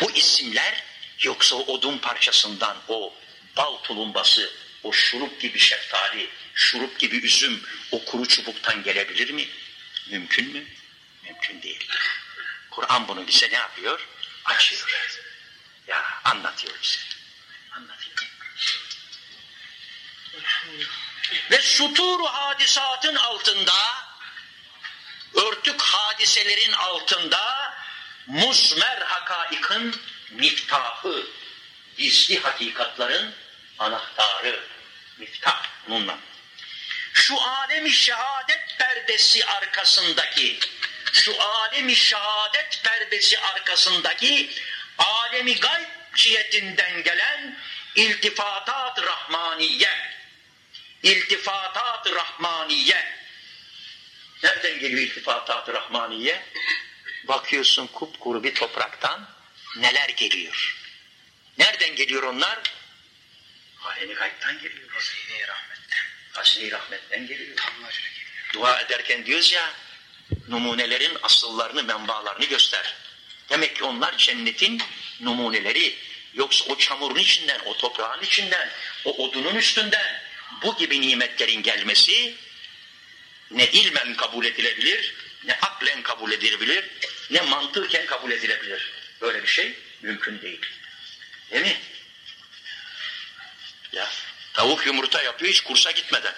Bu isimler yoksa o odun parçasından, o bal tulumbası, o şurup gibi şeftali, şurup gibi üzüm, o kuru çubuktan gelebilir mi? Mümkün mü? Mümkün değil. Kur'an bunu bize ne yapıyor? Açıyor. Ya anlatıyor bize. Anlatıyor. Ve suturu hadisatın altında, örtük hadiselerin altında muzmer hakaikın miftahı, gizli hakikatların anahtarı, miftah bununla. Şu alemi şehadet perdesi arkasındaki, şu alemi şehadet perdesi arkasındaki alemi gayb cihetinden gelen iltifatat rahmaniye, iltifatat rahmaniye. Nereden geliyor iltifatat rahmaniye? Bakıyorsun kupkuru bir topraktan neler geliyor. Nereden geliyor onlar? Alemi gaybtan geliyor. Hazine-i rahmetten. Hazine-i rahmetten geliyor. Damlacına geliyor. Dua ederken diyoruz ya, numunelerin asıllarını, menbalarını göster. Demek ki onlar cennetin numuneleri. Yoksa o çamurun içinden, o toprağın içinden, o odunun üstünden bu gibi nimetlerin gelmesi ne ilmen kabul edilebilir, ne aklen kabul edilebilir, ne mantıken kabul edilebilir. Böyle bir şey mümkün değil. Değil mi? Ya tavuk yumurta yapıyor hiç kursa gitmeden.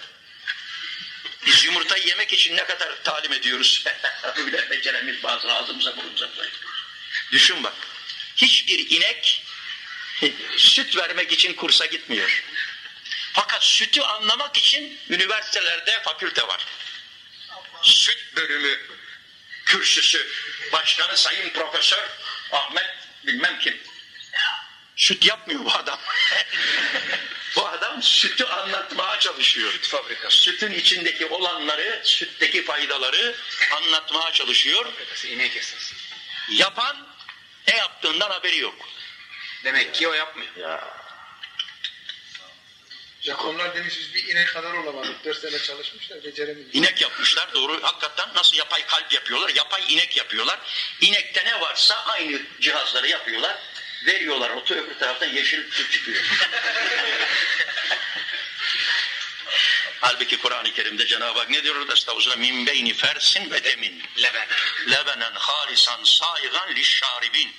Biz yumurtayı yemek için ne kadar talim ediyoruz. Bile beceremiz bazı ağzımıza burnumuza Düşün bak. Hiçbir inek süt vermek için kursa gitmiyor. Fakat sütü anlamak için üniversitelerde fakülte var. Süt bölümü kürsüsü başkanı sayın profesör Ahmet bilmem kim. Süt yapmıyor bu adam. bu adam sütü anlatmaya çalışıyor. Süt fabrikası. Sütün içindeki olanları, sütteki faydaları anlatmaya çalışıyor. Fabrikası inek esas. Yapan ne yaptığından haberi yok. Demek ki o yapmıyor. Ya Japonlar demiş biz bir inek kadar olamadık. Dört sene çalışmışlar beceremiyoruz. inek yapmışlar doğru. Hakikaten nasıl yapay kalp yapıyorlar? Yapay inek yapıyorlar. İnekte ne varsa aynı cihazları yapıyorlar. Veriyorlar otu öbür taraftan yeşil süt çıkıyor. Halbuki Kur'an-ı Kerim'de Cenab-ı Hak ne diyor orada? Estağfurullah. Min beyni fersin ve demin. Leben. Lebenen halisan saigan lişşaribin.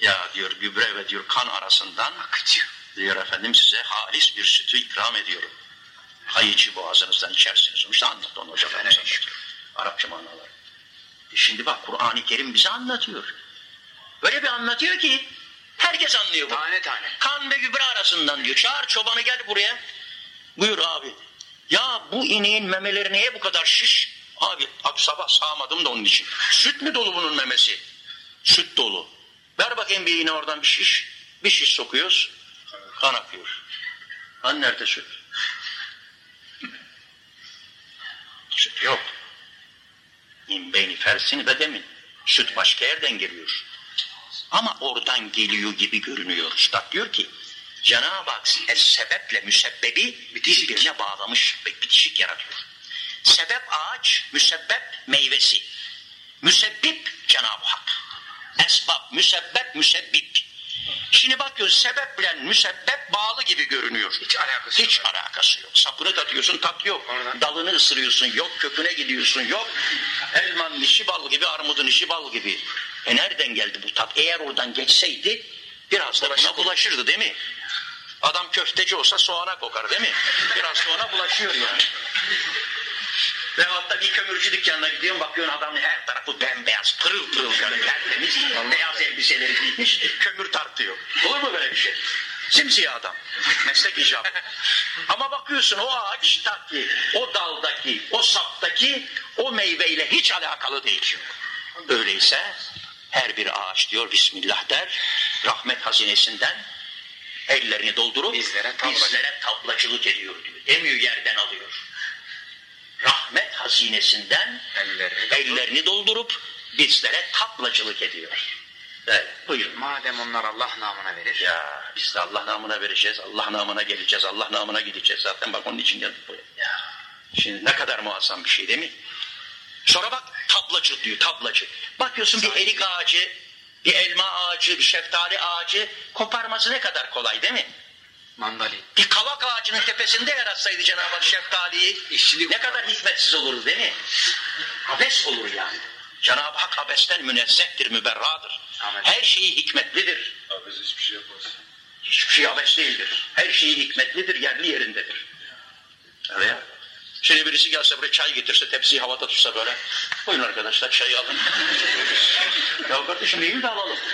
Ya diyor gübre ve diyor kan arasından Akıcı. diyor efendim size halis bir sütü ikram ediyorum. Hayıcı boğazınızdan içersiniz. İşte anlattı onu hocalarımız anlatıyor. Arapça manaları. E şimdi bak Kur'an-ı Kerim bize anlatıyor. Böyle bir anlatıyor ki herkes anlıyor bunu. Tane tane. Kan ve gübre arasından diyor. Çağır çobanı gel buraya. Buyur abi. Ya bu ineğin memeleri neye bu kadar şiş? Abi ak sabah sağmadım da onun için. Süt mü dolu bunun memesi? Süt dolu. Ver bakayım bir iğne oradan bir şiş. Bir şiş sokuyoruz. Kan akıyor. Kan nerede süt? Süt yok. İn beyni fersini ve demin. Süt başka yerden geliyor. Ama oradan geliyor gibi görünüyor. Üstad diyor ki Cenab-ı Hak es sebeple müsebbebi birbirine bağlamış ve bitişik yaratıyor. Sebep ağaç, müsebbep meyvesi. Müsebbip Cenab-ı Hak. Esbab, müsebbep, müsebbip. Şimdi bakıyoruz sebeple müsebbep bağlı gibi görünüyor. Hiç alakası Hiç yok. alakası yok. Sapını tatıyorsun tat yok. Oradan- Dalını ısırıyorsun yok. Köküne gidiyorsun yok. Elmanın işi bal gibi, armudun işi bal gibi. E nereden geldi bu tat? Eğer oradan geçseydi biraz da buna bulaşırdı değil mi? Adam köfteci olsa soğana kokar değil mi? Biraz ona bulaşıyor yani. Veyahut da bir kömürcü dükkanına gidiyorsun bakıyorsun adamın her tarafı bembeyaz pırıl pırıl böyle tertemiz beyaz elbiseleri giymiş kömür tartıyor. Olur mu böyle bir şey? Simsiyah adam. Meslek icabı. Ama bakıyorsun o ağaçtaki, o daldaki, o saptaki o meyveyle hiç alakalı değil. Öyleyse her bir ağaç diyor Bismillah der, rahmet hazinesinden ellerini doldurup Bizlere tabla- bizlere tablacılık ediyor diyor. Demiyor yerden alıyor. Rahmet hazinesinden Ellerini ellerini doldurup bizlere tablacılık ediyor. Evet, buyurun. Madem onlar Allah namına verir. Ya biz de Allah namına vereceğiz, Allah namına geleceğiz, Allah namına gideceğiz. Zaten bak onun için geldik buraya. Ya, Şimdi ne kadar muazzam bir şey değil mi? Sonra bak tablacı diyor tablacı. Bakıyorsun bir erik ağacı, bir elma ağacı, bir şeftali ağacı koparması ne kadar kolay değil mi? Mandalin. Bir kavak ağacının tepesinde yaratsaydı Cenab-ı Hak şeftaliyi İşçilik ne kadar hikmetsiz olur değil mi? Abes olur yani. Cenab-ı Hak abesten münezzehtir, müberradır. Amin. Her şeyi hikmetlidir. Biz hiçbir şey yapmaz. Hiçbir şey abes değildir. Her şeyi hikmetlidir, yerli yerindedir. Evet. Şimdi birisi gelse buraya çay getirse, tepsiyi havada tutsa böyle. Buyurun arkadaşlar çayı alın. ya kardeşim değil de alalım.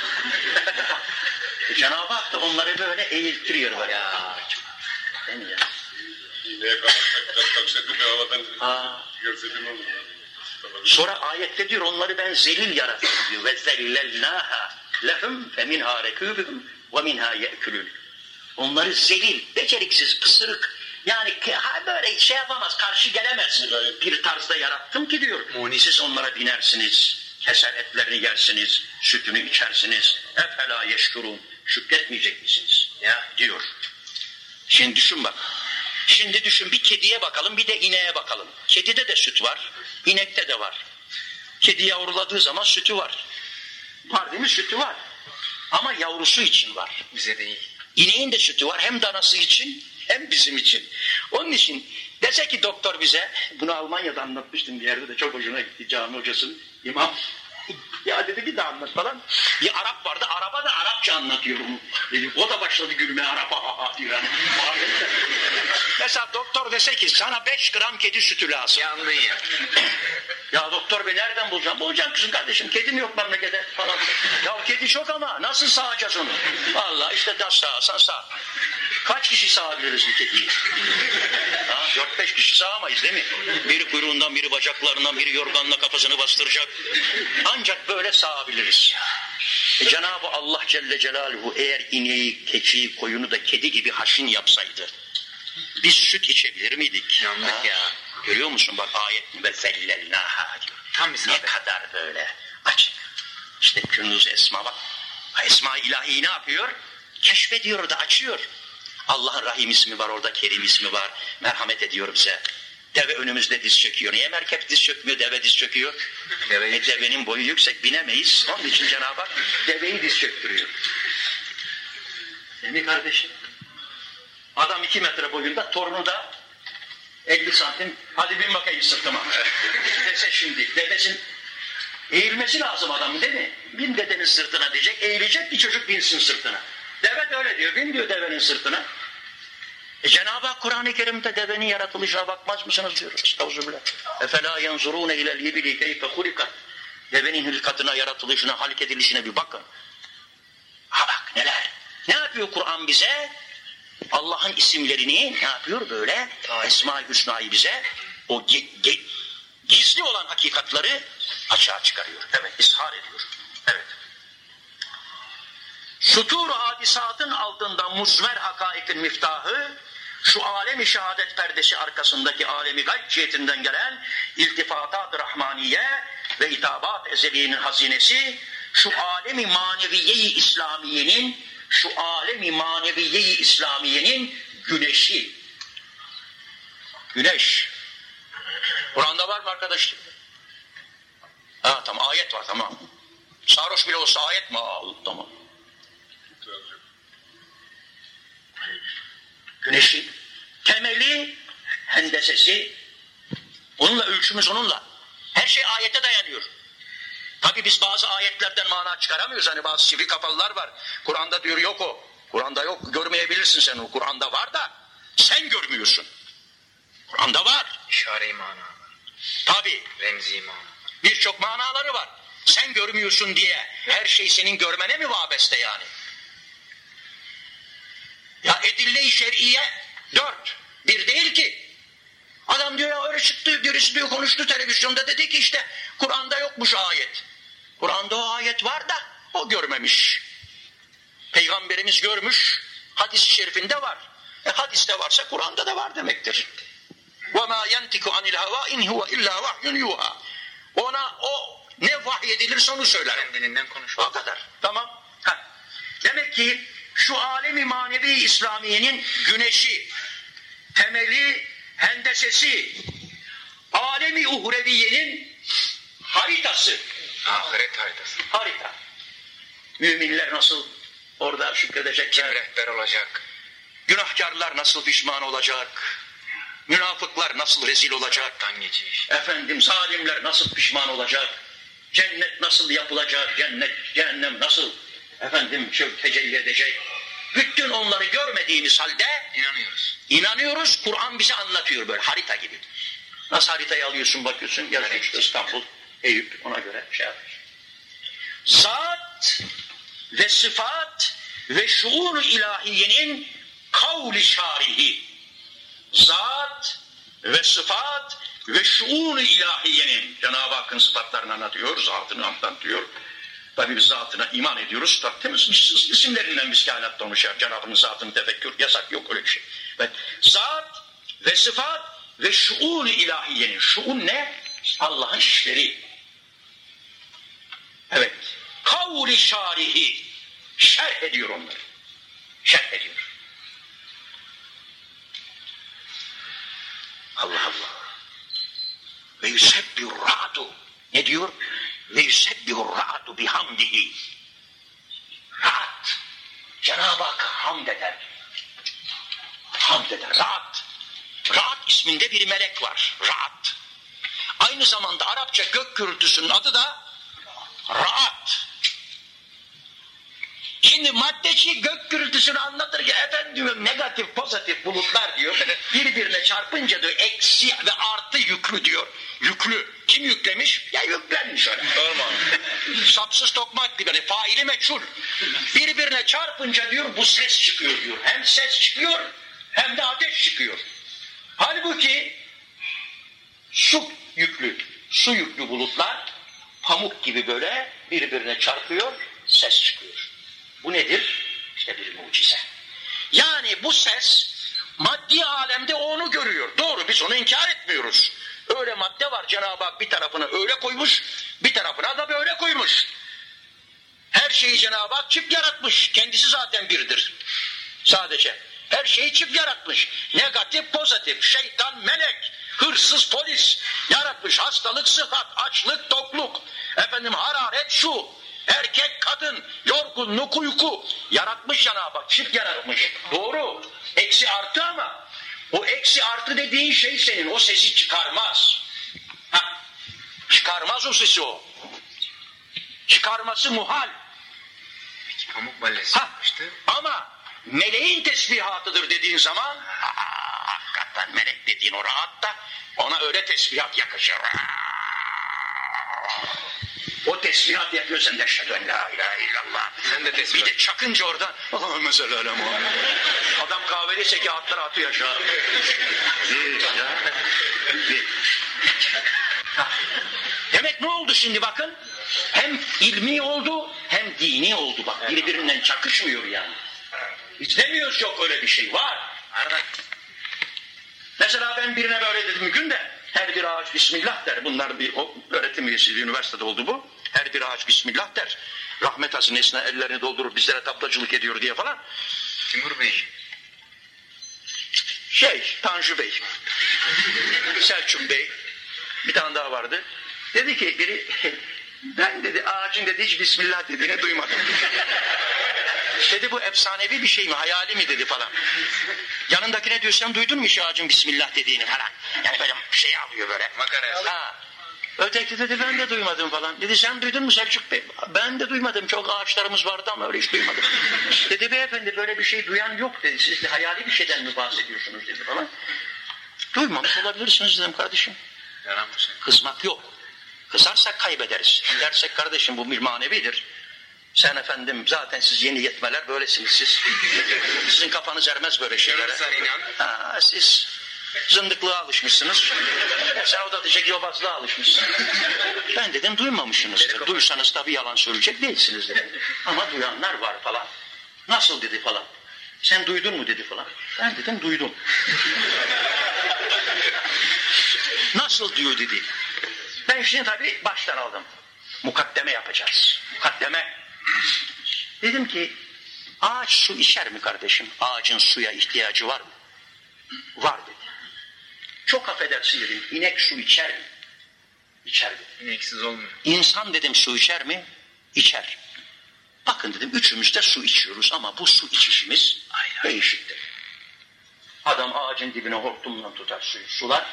E, Cenab-ı Hak da onları böyle eğiltiriyor böyle. Ya. Değil mi ya? İğneye taksaydı bir havadan görseydin. Tabii. Sonra ayette diyor onları ben zelil yarattım diyor. Ve zellelnâhâ lehum fe minhâ rekûbühüm ve minhâ ye'külün. Onları zelil, beceriksiz, kısırık, yani ha böyle şey yapamaz, karşı gelemez bir tarzda yarattım ki diyor. Siz onlara binersiniz, keser etlerini yersiniz, sütünü içersiniz. Efela yeşkurun, şükretmeyecek misiniz? Ya diyor. Şimdi düşün bak. Şimdi düşün bir kediye bakalım bir de ineğe bakalım. Kedide de süt var, inekte de var. Kedi yavruladığı zaman sütü var. Var değil mi? Sütü var. Ama yavrusu için var. Bize değil. İneğin de sütü var hem danası için hem bizim için. Onun için dese ki doktor bize, bunu Almanya'da anlatmıştım bir yerde de çok hoşuna gitti cami hocasının imam. Ya dedi bir daha anlat falan. Bir Arap vardı, araba da Arapça anlatıyor onu. Dedi, o da başladı gülmeye Arap ha ha diyor. Yani. Mesela doktor dese ki sana 5 gram kedi sütü lazım. Yandın ya. Ya doktor bey nereden bulacağım? Bulacaksın kızım kardeşim. Kedim yok memlekete falan. Ya kedi çok ama nasıl sağacağız onu? Vallahi işte nasıl sağarsan sağ. Kaç kişi sağabiliriz bu kediyi? Ha, 4-5 kişi sağamayız değil mi? Biri kuyruğundan, biri bacaklarından, biri yorganla kafasını bastıracak. Ancak böyle sağabiliriz. E, Cenab-ı Allah Celle Celaluhu eğer ineği, keçiyi, koyunu da kedi gibi haşin yapsaydı biz süt içebilir miydik? Yandık ya. Görüyor musun bak ayet ve zellelnaha diyor. Tam isabet. Ne kadar böyle açık. İşte künuz esma bak. Esma ilahi ne yapıyor? Keşfediyor da açıyor. Allah'ın Rahim ismi var orada, Kerim ismi var. Merhamet ediyor bize. Deve önümüzde diz çöküyor. Niye merkep diz çökmüyor, deve diz çöküyor? Deve e, devenin boyu yüksek binemeyiz. Onun için Cenab-ı Hak deveyi diz çöktürüyor. Değil mi kardeşim? Adam iki metre boyunda, torunu da 50 santim. Hadi bin bakayım sırtıma. Dese şimdi, dedesin eğilmesi lazım adamın değil mi? Bin dedenin sırtına diyecek, eğilecek bir çocuk binsin sırtına. Deve de öyle diyor, bin diyor devenin sırtına. E Cenab-ı Hak Kur'an-ı Kerim'de devenin yaratılışına bakmaz mısınız diyor. Estağfirullah. Efela yenzurune ilel yebili keyfe hulikat. Devenin hılkatına, yaratılışına, halk edilişine bir bakın. Ha bak neler. Ne yapıyor Kur'an bize? Allah'ın isimlerini ne yapıyor böyle? Esma-i Hüsna'yı bize o ge- ge- gizli olan hakikatları açığa çıkarıyor. Evet, ishar ediyor. Evet. Sutur hadisatın altında muzmer hakaikin miftahı, şu alemi şehadet perdesi arkasındaki alemi gayb cihetinden gelen iltifatat-ı rahmaniye ve hitabat ezeliyenin hazinesi, şu alemi maneviye-i İslamiye'nin, şu alemi maneviye-i İslamiye'nin güneşi. Güneş. Kur'an'da var mı arkadaşlar? Ha tamam ayet var tamam. Sarhoş bile olsa ayet mi? Aa, tamam. Güneşi, temeli, hendesesi, onunla ölçümüz onunla. Her şey ayete dayanıyor. Tabi biz bazı ayetlerden mana çıkaramıyoruz. Hani bazı sivri kafalılar var. Kur'an'da diyor yok o. Kur'an'da yok. Görmeyebilirsin sen o. Kur'an'da var da sen görmüyorsun. Kur'an'da var. İşare-i mana. Tabi Remzi mana. birçok manaları var. Sen görmüyorsun diye her şey senin görmene mi vabeste yani? Ya edille-i şer'iye dört. Bir değil ki. Adam diyor ya öyle çıktı birisi diyor konuştu televizyonda dedi ki işte Kur'an'da yokmuş ayet. Kur'an'da o ayet var da o görmemiş. Peygamberimiz görmüş hadis-i şerifinde var. E hadiste varsa Kur'an'da da var demektir. وَمَا يَنْتِكُ عَنِ الْهَوَا اِنْ هُوَ اِلَّا وَحْيٌ يُوهَا Ona o ne vahyedilirse onu söyler. Kendiliğinden konuşuyor. O kadar. Tamam. Ha. Demek ki şu alemi manevi İslamiye'nin güneşi, temeli, hendesesi, alemi uhreviyenin haritası. Ahiret haritası. Harita. Müminler nasıl orada Kim şükredecekler? rehber olacak? Günahkarlar nasıl pişman olacak? Münafıklar nasıl rezil olacak? Geçiş. Efendim zalimler nasıl pişman olacak? Cennet nasıl yapılacak? Cennet, cehennem nasıl efendim tecelli edecek? Bütün onları görmediğimiz halde İnanıyoruz. inanıyoruz. Kur'an bize anlatıyor böyle harita gibi. Nasıl haritayı alıyorsun bakıyorsun yazıyor işte İstanbul, Eyüp ona göre şey yapıyorsun. Zat ve sıfat ve şuur ilahiyenin kavli şarihi. Zat ve sıfat ve şuur ilahiyenin Cenab-ı Hakk'ın sıfatlarını anlatıyor, zatını anlatıyor. Tabi biz zatına iman ediyoruz. Temiz isimlerinden biz kainatta olmuş ya. Cenab-ı'nın zatını tefekkür yasak yok öyle bir şey. Evet. Zat ve sıfat ve şuun ilahiyenin. Şuun ne? Allah'ın işleri. Evet. Kavli şarihi. Şerh ediyor onları. Şerh ediyor. Allah Allah. Ve yusebbihur ra'du. Ne diyor? Ve yusebbihur ra'du bihamdihi. Ra'd. Cenab-ı Hakk'a hamd eder. Hamd eder. Ra'd. Ra'd isminde bir melek var. Ra'd. Aynı zamanda Arapça gök gürültüsünün adı da Ra'd. Şimdi maddeci gök gürültüsünü anlatırken efendim negatif pozitif bulutlar diyor. Birbirine çarpınca diyor eksi ve artı yüklü diyor. Yüklü. Kim yüklemiş? Ya yüklenmiş öyle. Normal. Sapsız tokmak gibi faili meçhul. Birbirine çarpınca diyor bu ses çıkıyor diyor. Hem ses çıkıyor hem de ateş çıkıyor. Halbuki su yüklü, su yüklü bulutlar pamuk gibi böyle birbirine çarpıyor, ses çıkıyor. Bu nedir? İşte bir mucize. Yani bu ses maddi alemde onu görüyor. Doğru biz onu inkar etmiyoruz. Öyle madde var Cenab-ı Hak bir tarafına öyle koymuş, bir tarafına da böyle koymuş. Her şeyi Cenab-ı Hak çift yaratmış. Kendisi zaten birdir. Sadece. Her şeyi çift yaratmış. Negatif, pozitif, şeytan, melek, hırsız, polis yaratmış. Hastalık, sıhhat, açlık, tokluk, efendim hararet şu, erkek, kadın, yorgunluk, uyku yaratmış Cenab-ı Hak. Çift yaratmış. Doğru. Eksi artı ama o eksi artı dediğin şey senin. O sesi çıkarmaz. Ha. Çıkarmaz o sesi o. Çıkarması muhal. Peki pamuk ballesi Ha, yapmıştı. ama meleğin tesbihatıdır dediğin zaman aa, hakikaten melek dediğin o rahatta ona öyle tesbihat yakışır. O tesbihat yapıyor sen de eşhedü en la ilahe illallah. Sen de tesbih. Bir de çakınca oradan "Aa, mesela öyle Muhammed." Adam kahvedeyse kağıtları atıyor aşağı. Demek ne oldu şimdi bakın? Hem ilmi oldu hem dini oldu bak. Birbirinden çakışmıyor yani. Hiç demiyoruz yok öyle bir şey var. Mesela ben birine böyle dedim gün de her bir ağaç Bismillah der. Bunlar bir o, öğretim üyesi üniversitede oldu bu. Her bir ağaç Bismillah der. Rahmet hazinesine ellerini doldurur bizlere tablacılık ediyor diye falan. Timur Bey. Şey Tanju Bey, Selçuk Bey bir tane daha vardı. Dedi ki biri ben dedi ağacın dedi hiç Bismillah dediğini duymadım. dedi bu efsanevi bir şey mi hayali mi dedi falan. Yanındakine diyor sen duydun mu hiç ağacın Bismillah dediğini falan. Yani böyle şey alıyor böyle. Makara. Ha. Öteki dedi ben de duymadım falan. Dedi sen duydun mu Selçuk Bey? Ben de duymadım. Çok ağaçlarımız vardı ama öyle hiç duymadım. dedi beyefendi böyle bir şey duyan yok dedi. Siz de hayali bir şeyden mi bahsediyorsunuz dedi falan. Duymamış olabilirsiniz dedim kardeşim. Kızmak yok. Kızarsak kaybederiz. Dersek kardeşim bu bir manevidir. Sen efendim zaten siz yeni yetmeler böylesiniz siz. Sizin kafanız ermez böyle şeylere. Ha, siz zındıklığa alışmışsınız. Sen o da diyecek yobazlığa alışmışsın. Ben dedim duymamışsınızdır. Duysanız tabii yalan söyleyecek değilsiniz dedim. Ama duyanlar var falan. Nasıl dedi falan. Sen duydun mu dedi falan. Ben dedim duydum. Nasıl diyor dedi. Ben şimdi tabii baştan aldım. Mukaddeme yapacağız. Mukaddeme. Dedim ki ağaç su içer mi kardeşim? Ağacın suya ihtiyacı var mı? Var dedi. Çok affedersin dedim. İnek su içer mi? İçer dedim. İneksiz olmuyor. İnsan dedim su içer mi? İçer. Bakın dedim üçümüz de su içiyoruz ama bu su içişimiz değişiktir. Adam ağacın dibine hortumla tutar suyu sular.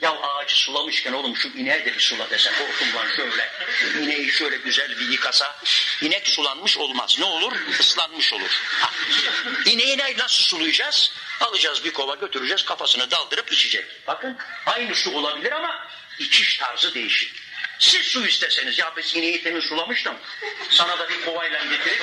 Ya ağacı sulamışken oğlum şu ineği de bir sula desen hortumla şöyle. İneği şöyle güzel bir yıkasa. inek sulanmış olmaz. Ne olur? Islanmış olur. Ha. İneği ne- nasıl sulayacağız? Alacağız bir kova götüreceğiz kafasını daldırıp içecek. Bakın aynı su olabilir ama içiş tarzı değişik. Siz su isteseniz ya biz ineği temin sulamıştım. Sana da bir kovayla getirip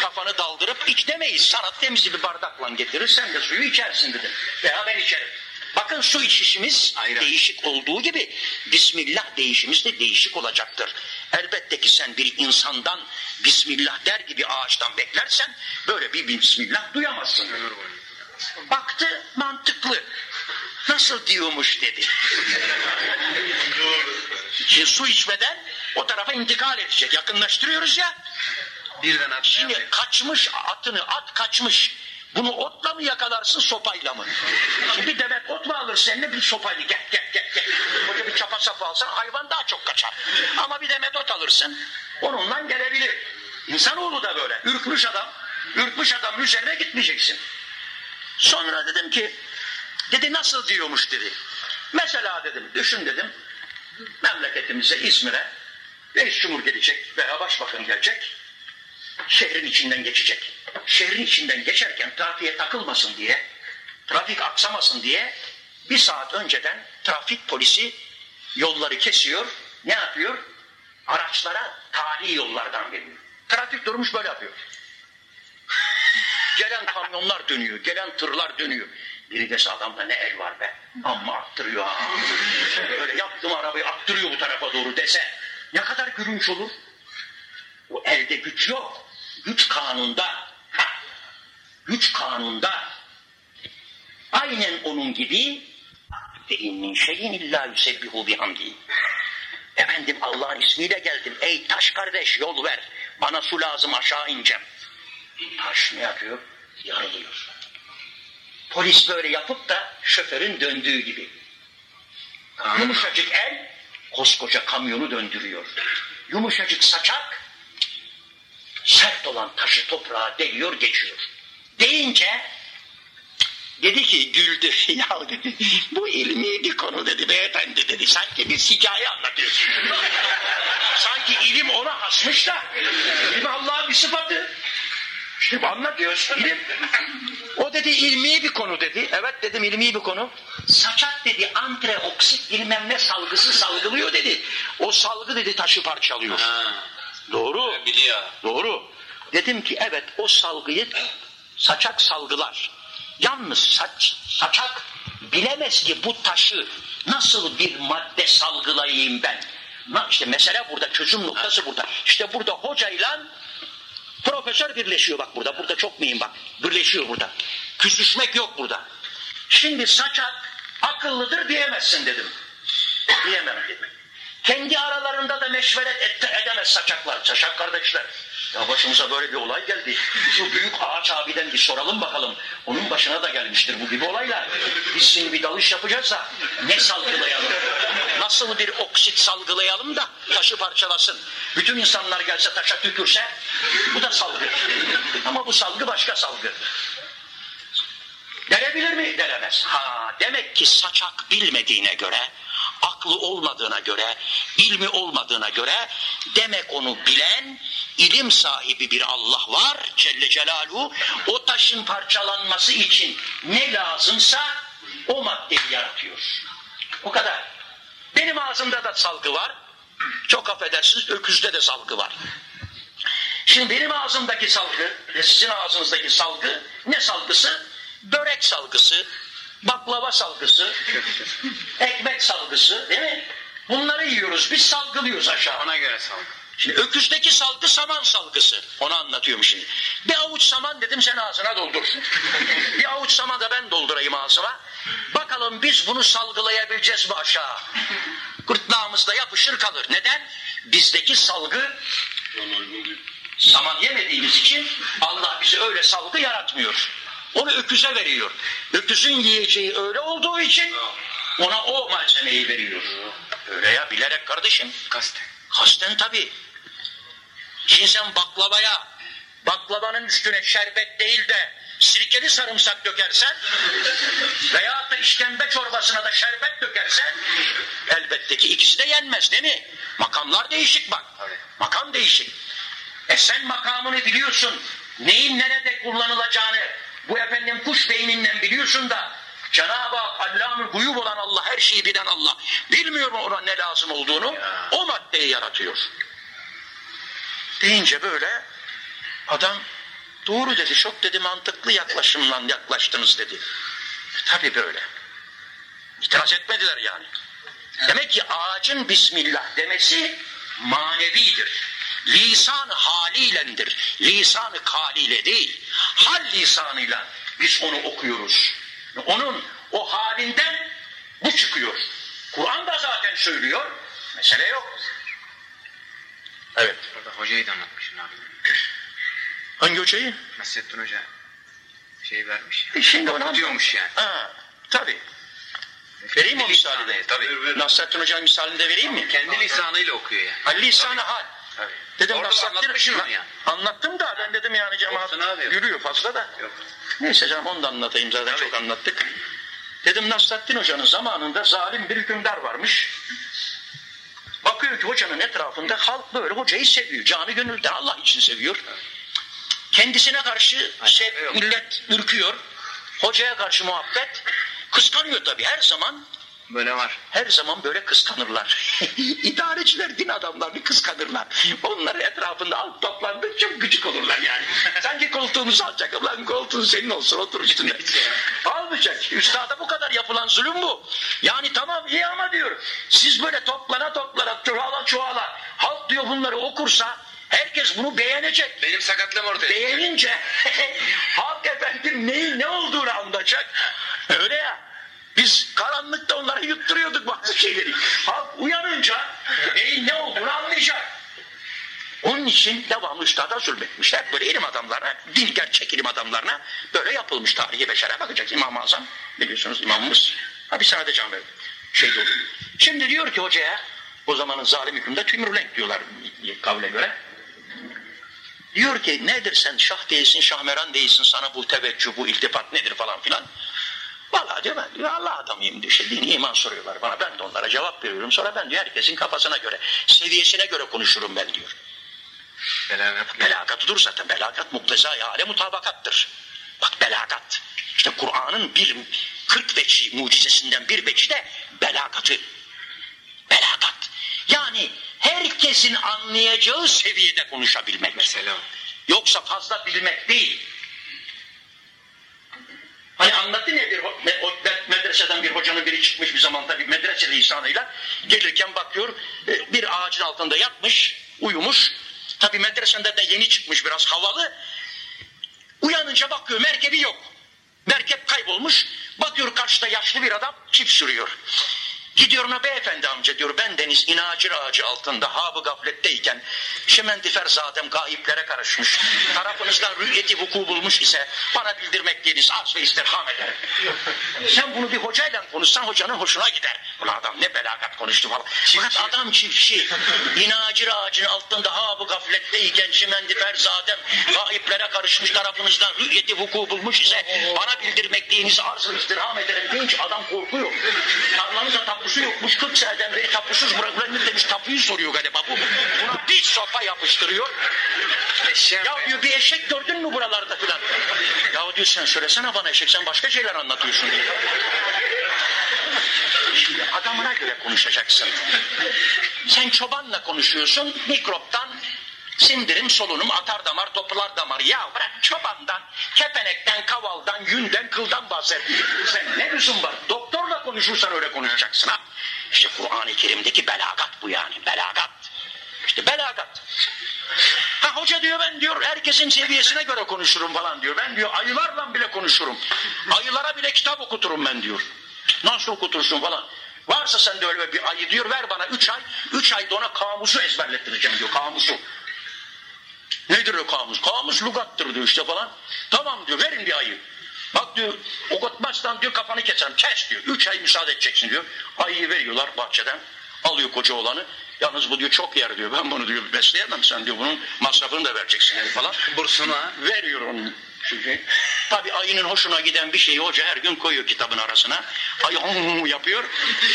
kafanı daldırıp iç demeyiz. Sana temiz bir bardakla getirir sen de suyu içersin dedim. Veya ben içerim. Bakın su içişimiz Aynen. değişik olduğu gibi Bismillah değişimiz de değişik olacaktır. Elbette ki sen bir insandan Bismillah der gibi ağaçtan beklersen böyle bir Bismillah duyamazsın. Baktı mantıklı. Nasıl diyormuş dedi. Şimdi su içmeden o tarafa intikal edecek. Yakınlaştırıyoruz ya. Birden at. Şimdi kaçmış atını at kaçmış. Bunu otla mı yakalarsın sopayla mı? Bir demet ot mu alır seninle bir sopayla gel gel gel gel. Koca bir çapa sapı alsan hayvan daha çok kaçar. Ama bir demet ot alırsın onunla gelebilir. İnsanoğlu da böyle. Ürkmüş adam. Ürkmüş adamın üzerine gitmeyeceksin. Sonra dedim ki dedi nasıl diyormuş dedi. Mesela dedim düşün dedim memleketimize İzmir'e reis cumhur gelecek veya başbakan gelecek şehrin içinden geçecek. Şehrin içinden geçerken trafiğe takılmasın diye, trafik aksamasın diye bir saat önceden trafik polisi yolları kesiyor. Ne yapıyor? Araçlara tali yollardan veriyor. Trafik durmuş böyle yapıyor. Gelen kamyonlar dönüyor, gelen tırlar dönüyor. Biri dese adamda ne el var be. Amma attırıyor ha. Böyle yaptım arabayı attırıyor bu tarafa doğru dese. Ne kadar gülünç olur. O elde güç yok. Güç kanunda. Güç kanunda. Aynen onun gibi ve in şeyin illa yusebbihu bihamdi. Efendim Allah'ın ismiyle geldim. Ey taş kardeş yol ver. Bana su lazım aşağı ineceğim. Taş ne yapıyor? Yarılıyor. Polis böyle yapıp da şoförün döndüğü gibi. Yumuşacık el koskoca kamyonu döndürüyor. Yumuşacık saçak sert olan taşı toprağa değiyor geçiyor. Deyince dedi ki güldü ya dedi bu ilmi bir konu dedi beyefendi dedi sanki bir hikaye anlatıyorsun. sanki ilim ona hasmış da ilim Allah'ın bir sıfatı. İşte anlatıyorsun ilim. O dedi ilmi bir konu dedi. Evet dedim ilmi bir konu. Saçak dedi antreoksit bilmem ne salgısı salgılıyor dedi. O salgı dedi taşı parçalıyor. Doğru. Biliyor. Doğru. Dedim ki evet o salgıyı saçak salgılar. Yalnız saç, saçak bilemez ki bu taşı nasıl bir madde salgılayayım ben. Na, işte mesele burada, çözüm noktası burada. İşte burada hocayla profesör birleşiyor bak burada. Burada çok mühim bak. Birleşiyor burada. Küsüşmek yok burada. Şimdi saçak akıllıdır diyemezsin dedim. Diyemem dedim. Kendi aralarında da meşveret et, edemez saçaklar, saçak kardeşler. Ya başımıza böyle bir olay geldi. Şu büyük ağaç abiden bir soralım bakalım. Onun başına da gelmiştir bu gibi olaylar. Biz şimdi bir dalış yapacağız da ne salgılayalım? Nasıl bir oksit salgılayalım da taşı parçalasın? Bütün insanlar gelse taşa tükürse bu da salgı. Ama bu salgı başka salgı. Denebilir mi? Denemez. Ha, demek ki saçak bilmediğine göre, aklı olmadığına göre, ilmi olmadığına göre demek onu bilen, ilim sahibi bir Allah var Celle Celaluhu. O taşın parçalanması için ne lazımsa o maddeyi yaratıyor. O kadar. Benim ağzımda da salgı var. Çok affedersiniz öküzde de salgı var. Şimdi benim ağzımdaki salgı ve sizin ağzınızdaki salgı ne salgısı? Börek salgısı, baklava salgısı, ekmek salgısı değil mi? Bunları yiyoruz biz salgılıyoruz aşağı. Ona göre salgı. Şimdi öküzdeki salgı saman salgısı. Onu anlatıyorum şimdi. Bir avuç saman dedim sen ağzına doldur. bir avuç saman da ben doldurayım ağzıma. Bakalım biz bunu salgılayabileceğiz mi aşağı? Gırtlağımızda yapışır kalır. Neden? Bizdeki salgı saman yemediğimiz için Allah bize öyle salgı yaratmıyor. Onu öküze veriyor. Öküzün yiyeceği öyle olduğu için Ona o malzemeyi veriyor. Öyle ya bilerek kardeşim. Kasten. Kasten tabii. Şimdi sen baklavaya, baklavanın üstüne şerbet değil de sirkeli sarımsak dökersen veya da işkembe çorbasına da şerbet dökersen elbette ki ikisi de yenmez değil mi? Makamlar değişik bak. Tabii. Makam değişik. E sen makamını biliyorsun. Neyin nerede kullanılacağını bu efendim kuş beyninden biliyorsun da Cenab-ı Hak Allah'ın guyub olan Allah her şeyi bilen Allah bilmiyor mu ona ne lazım olduğunu Ya. o maddeyi yaratıyor. Deyince böyle adam doğru dedi çok dedi mantıklı yaklaşımla yaklaştınız dedi. E, tabii böyle. İtiraz etmediler yani. Demek ki ağacın Bismillah demesi manevidir. Lisan haliylendir. Lisan kaliyle değil. Hal lisanıyla biz onu okuyoruz. Onun o halinden bu çıkıyor. Kur'an da zaten söylüyor. Mesele yok. Evet. Orada hocayı da anlatmışsın abi. Hangi hocayı? Nasrettin Hoca şey vermiş. E şimdi onu Okutuyormuş yani. Ha, tabii. Vereyim mi o misali de? Tabii. Nasrettin Hoca'nın misalini de vereyim mi? Kendi lisanıyla okuyor yani. Ha, lisan-ı hal. Tabii. Dedim Orada anlatmışsın onu yani. Anlattım da ben dedim yani cemaat abi. yürüyor fazla da. Yok. Neyse canım onu da anlatayım zaten Tabii. çok anlattık. Dedim Nasrettin Hoca'nın zamanında zalim bir hükümdar varmış. Bakıyor ki hocanın etrafında halk böyle hocayı seviyor. Canı gönülden Allah için seviyor. Kendisine karşı yok. millet ürküyor. Hocaya karşı muhabbet. Kıskanıyor tabii her zaman. Böyle var. Her zaman böyle kıskanırlar. İdareciler din adamlarını kıskanırlar. Onları etrafında alıp toplandık çok gıcık olurlar yani. Sanki koltuğumuzu alacak. Ulan koltuğun senin olsun otur üstünde. Almayacak. Üstada bu kadar yapılan zulüm bu. Yani tamam iyi ama diyor. Siz böyle toplana toplana çuvala çuvala halk diyor bunları okursa herkes bunu beğenecek. Benim sakatlığım ortaya. Beğenince halk efendim neyin ne olduğunu anlayacak. Öyle ya. Biz karanlıkta onlara yutturuyorduk bazı şeyleri. Halk uyanınca neyin ne olduğunu anlayacak. Onun için devamlı üstada zulmetmişler. Böyle ilim adamlarına, din gerçek ilim adamlarına böyle yapılmış tarihi beşere bakacak İmam-ı Azam. Biliyorsunuz imamımız hapishanede can verdi. Şey oldu. Şimdi diyor ki hocaya, o zamanın zalim hükümde tümürlenk diyorlar kavle göre. Diyor ki nedir sen şah değilsin, şahmeran değilsin sana bu teveccüh, bu iltifat nedir falan filan. Valla diyor ben diyor Allah adamıyım diyor. İşte dini iman soruyorlar bana. Ben de onlara cevap veriyorum. Sonra ben diyor herkesin kafasına göre, seviyesine göre konuşurum ben diyor. Belagat. Belagatıdır zaten. Belagat muktezai hale mutabakattır. Bak belagat. İşte Kur'an'ın bir 40 veçi mucizesinden bir veçi de belagatı. Belagat. Yani herkesin anlayacağı seviyede konuşabilmek. Mesela. Yoksa fazla bilmek değil. Hani anlattı ne bir medreseden bir hocanın biri çıkmış bir zaman tabii medrese lisanıyla gelirken bakıyor e, bir ağacın altında yatmış uyumuş. Tabii medreseden de yeni çıkmış biraz havalı. Uyanınca bakıyor merkebi yok. Merkep kaybolmuş. Bakıyor karşıda yaşlı bir adam çift sürüyor Gidiyor beyefendi amca diyor ben deniz inacır ağacı altında habı gafletteyken şimendifer zatem gayiplere karışmış. Tarafınızdan rüyeti vuku bulmuş ise bana bildirmekteyiniz arz ve istirham ederim. Sen bunu bir hocayla konuşsan hocanın hoşuna gider. Ulan adam ne belagat konuştu falan. Fakat adam çiftçi. İnacır ağacının altında habı gafletteyken şimendifer zatem gayiplere karışmış tarafınızdan rüyeti vuku bulmuş ise bana bildirmekteyiniz arz ve istirham ederim deyince adam korkuyor. Tarlanızda tapusu yokmuş 40 seneden beri tapusuz bırakılanır demiş tapuyu soruyor galiba bu. Buna bir sopa yapıştırıyor. Eşeğe Ya diyor bir eşek gördün mü buralarda filan. Ya diyor sen söylesene bana eşek sen başka şeyler anlatıyorsun diyor. Şimdi adamına göre konuşacaksın. Sen çobanla konuşuyorsun mikroptan sindirim solunum atar damar toplar damar. Ya bırak çobandan, kepenekten, kavaldan, yünden, kıldan bahset. Sen ne lüzum var? Konuşursan öyle konuşacaksın ha. İşte Kur'an-ı Kerim'deki belagat bu yani belagat. İşte belagat. Ha hoca diyor ben diyor herkesin seviyesine göre konuşurum falan diyor. Ben diyor ayılarla bile konuşurum. Ayılara bile kitap okuturum ben diyor. Nasıl okutursun falan. Varsa sende öyle bir ayı diyor ver bana üç ay. Üç ayda ona kamusu ezberlettireceğim diyor kamusu. Nedir o kamus? Kamus lugattır diyor işte falan. Tamam diyor verin bir ayı. Bak diyor okutmazsan diyor kafanı keserim. Kes diyor. Üç ay müsaade edeceksin diyor. Ayıyı veriyorlar bahçeden. Alıyor koca olanı. Yalnız bu diyor çok yer diyor. Ben bunu diyor besleyemem. Sen diyor bunun masrafını da vereceksin yani falan. Bursunu ha. Veriyor onun. Çünkü tabi ayının hoşuna giden bir şeyi hoca her gün koyuyor kitabın arasına. Ayı hum yapıyor.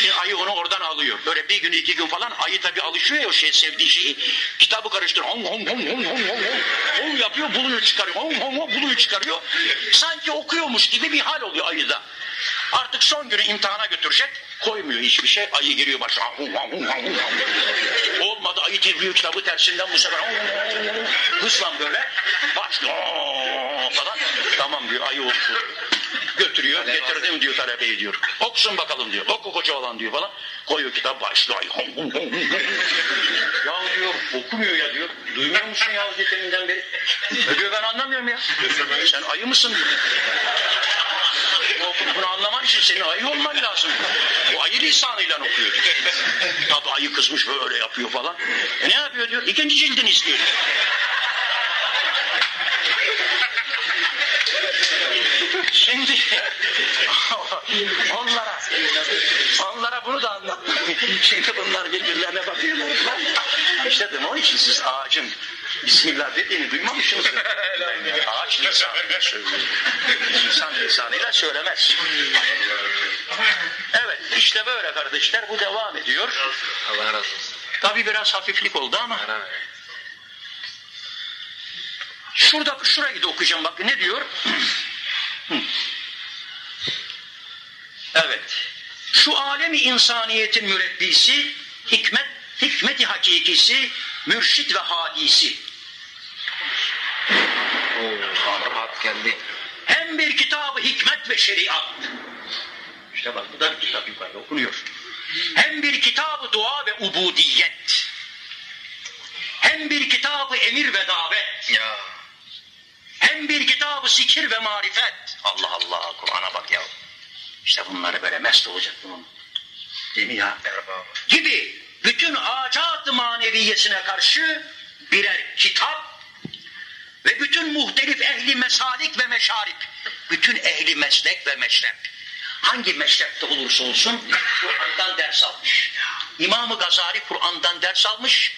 Şimdi ayı onu oradan alıyor. Böyle bir gün iki gün falan ayı tabi alışıyor ya o şey sevdiği şeyi. Kitabı karıştırıyor. Hum hum hum hum hum hum. Hum yapıyor buluyor çıkarıyor. Hum hum hum buluyor çıkarıyor. Sanki okuyormuş gibi bir hal oluyor ayıda. Artık son günü imtihana götürecek. Koymuyor hiçbir şey. Ayı giriyor hum. Olmadı ayı çeviriyor kitabı tersinden bu sefer. Hum hum hum hum. Hızla böyle. Başlıyor falan. Tamam diyor ayı oldu. Götürüyor. Getirdim diyor talebeyi diyor. Okusun bakalım diyor. Oku koca olan diyor falan. Koyuyor kitap başlıyor. Ya diyor okumuyor ya diyor. Duymuyor musun ya geçeninden beri? E diyor ben anlamıyorum ya. Sen ayı mısın diyor. Bu- Bunu anlaman için senin ayı olman lazım. Bu ayı lisanıyla okuyor. Tabi ayı kızmış böyle yapıyor falan. E ne yapıyor diyor. İkinci cildini istiyor. diyor. Şimdi onlara onlara bunu da anlat. Şimdi bunlar birbirlerine bakıyorlar. İşte dedim onun için siz ağacın Bismillah dediğini duymamışsınız. Ağaç lisanıyla söylüyor. İnsan lisanıyla söylemez. Evet işte böyle kardeşler bu devam ediyor. Allah razı olsun. Tabi biraz hafiflik oldu ama. Şurada şurayı da okuyacağım bak ne diyor? Evet. Şu alemi insaniyetin mürebbisi, hikmet, hikmeti hakikisi, mürşit ve hadisi. Oo, geldi. Hem bir kitabı hikmet ve şeriat. İşte bak bu da bir kitap yukarıda okunuyor. Hem bir kitabı dua ve ubudiyet. Hem bir kitabı emir ve davet. Ya. Hem bir kitabı zikir ve marifet. Allah Allah Kur'an'a bak ya. İşte bunları böyle mest olacak bunun. Değil mi ya? Gibi bütün acat maneviyesine karşı birer kitap ve bütün muhtelif ehli mesalik ve meşarip, bütün ehli meslek ve meşrep, hangi meşrepte olursa olsun Kur'an'dan ders almış. İmam-ı Gazali Kur'an'dan ders almış,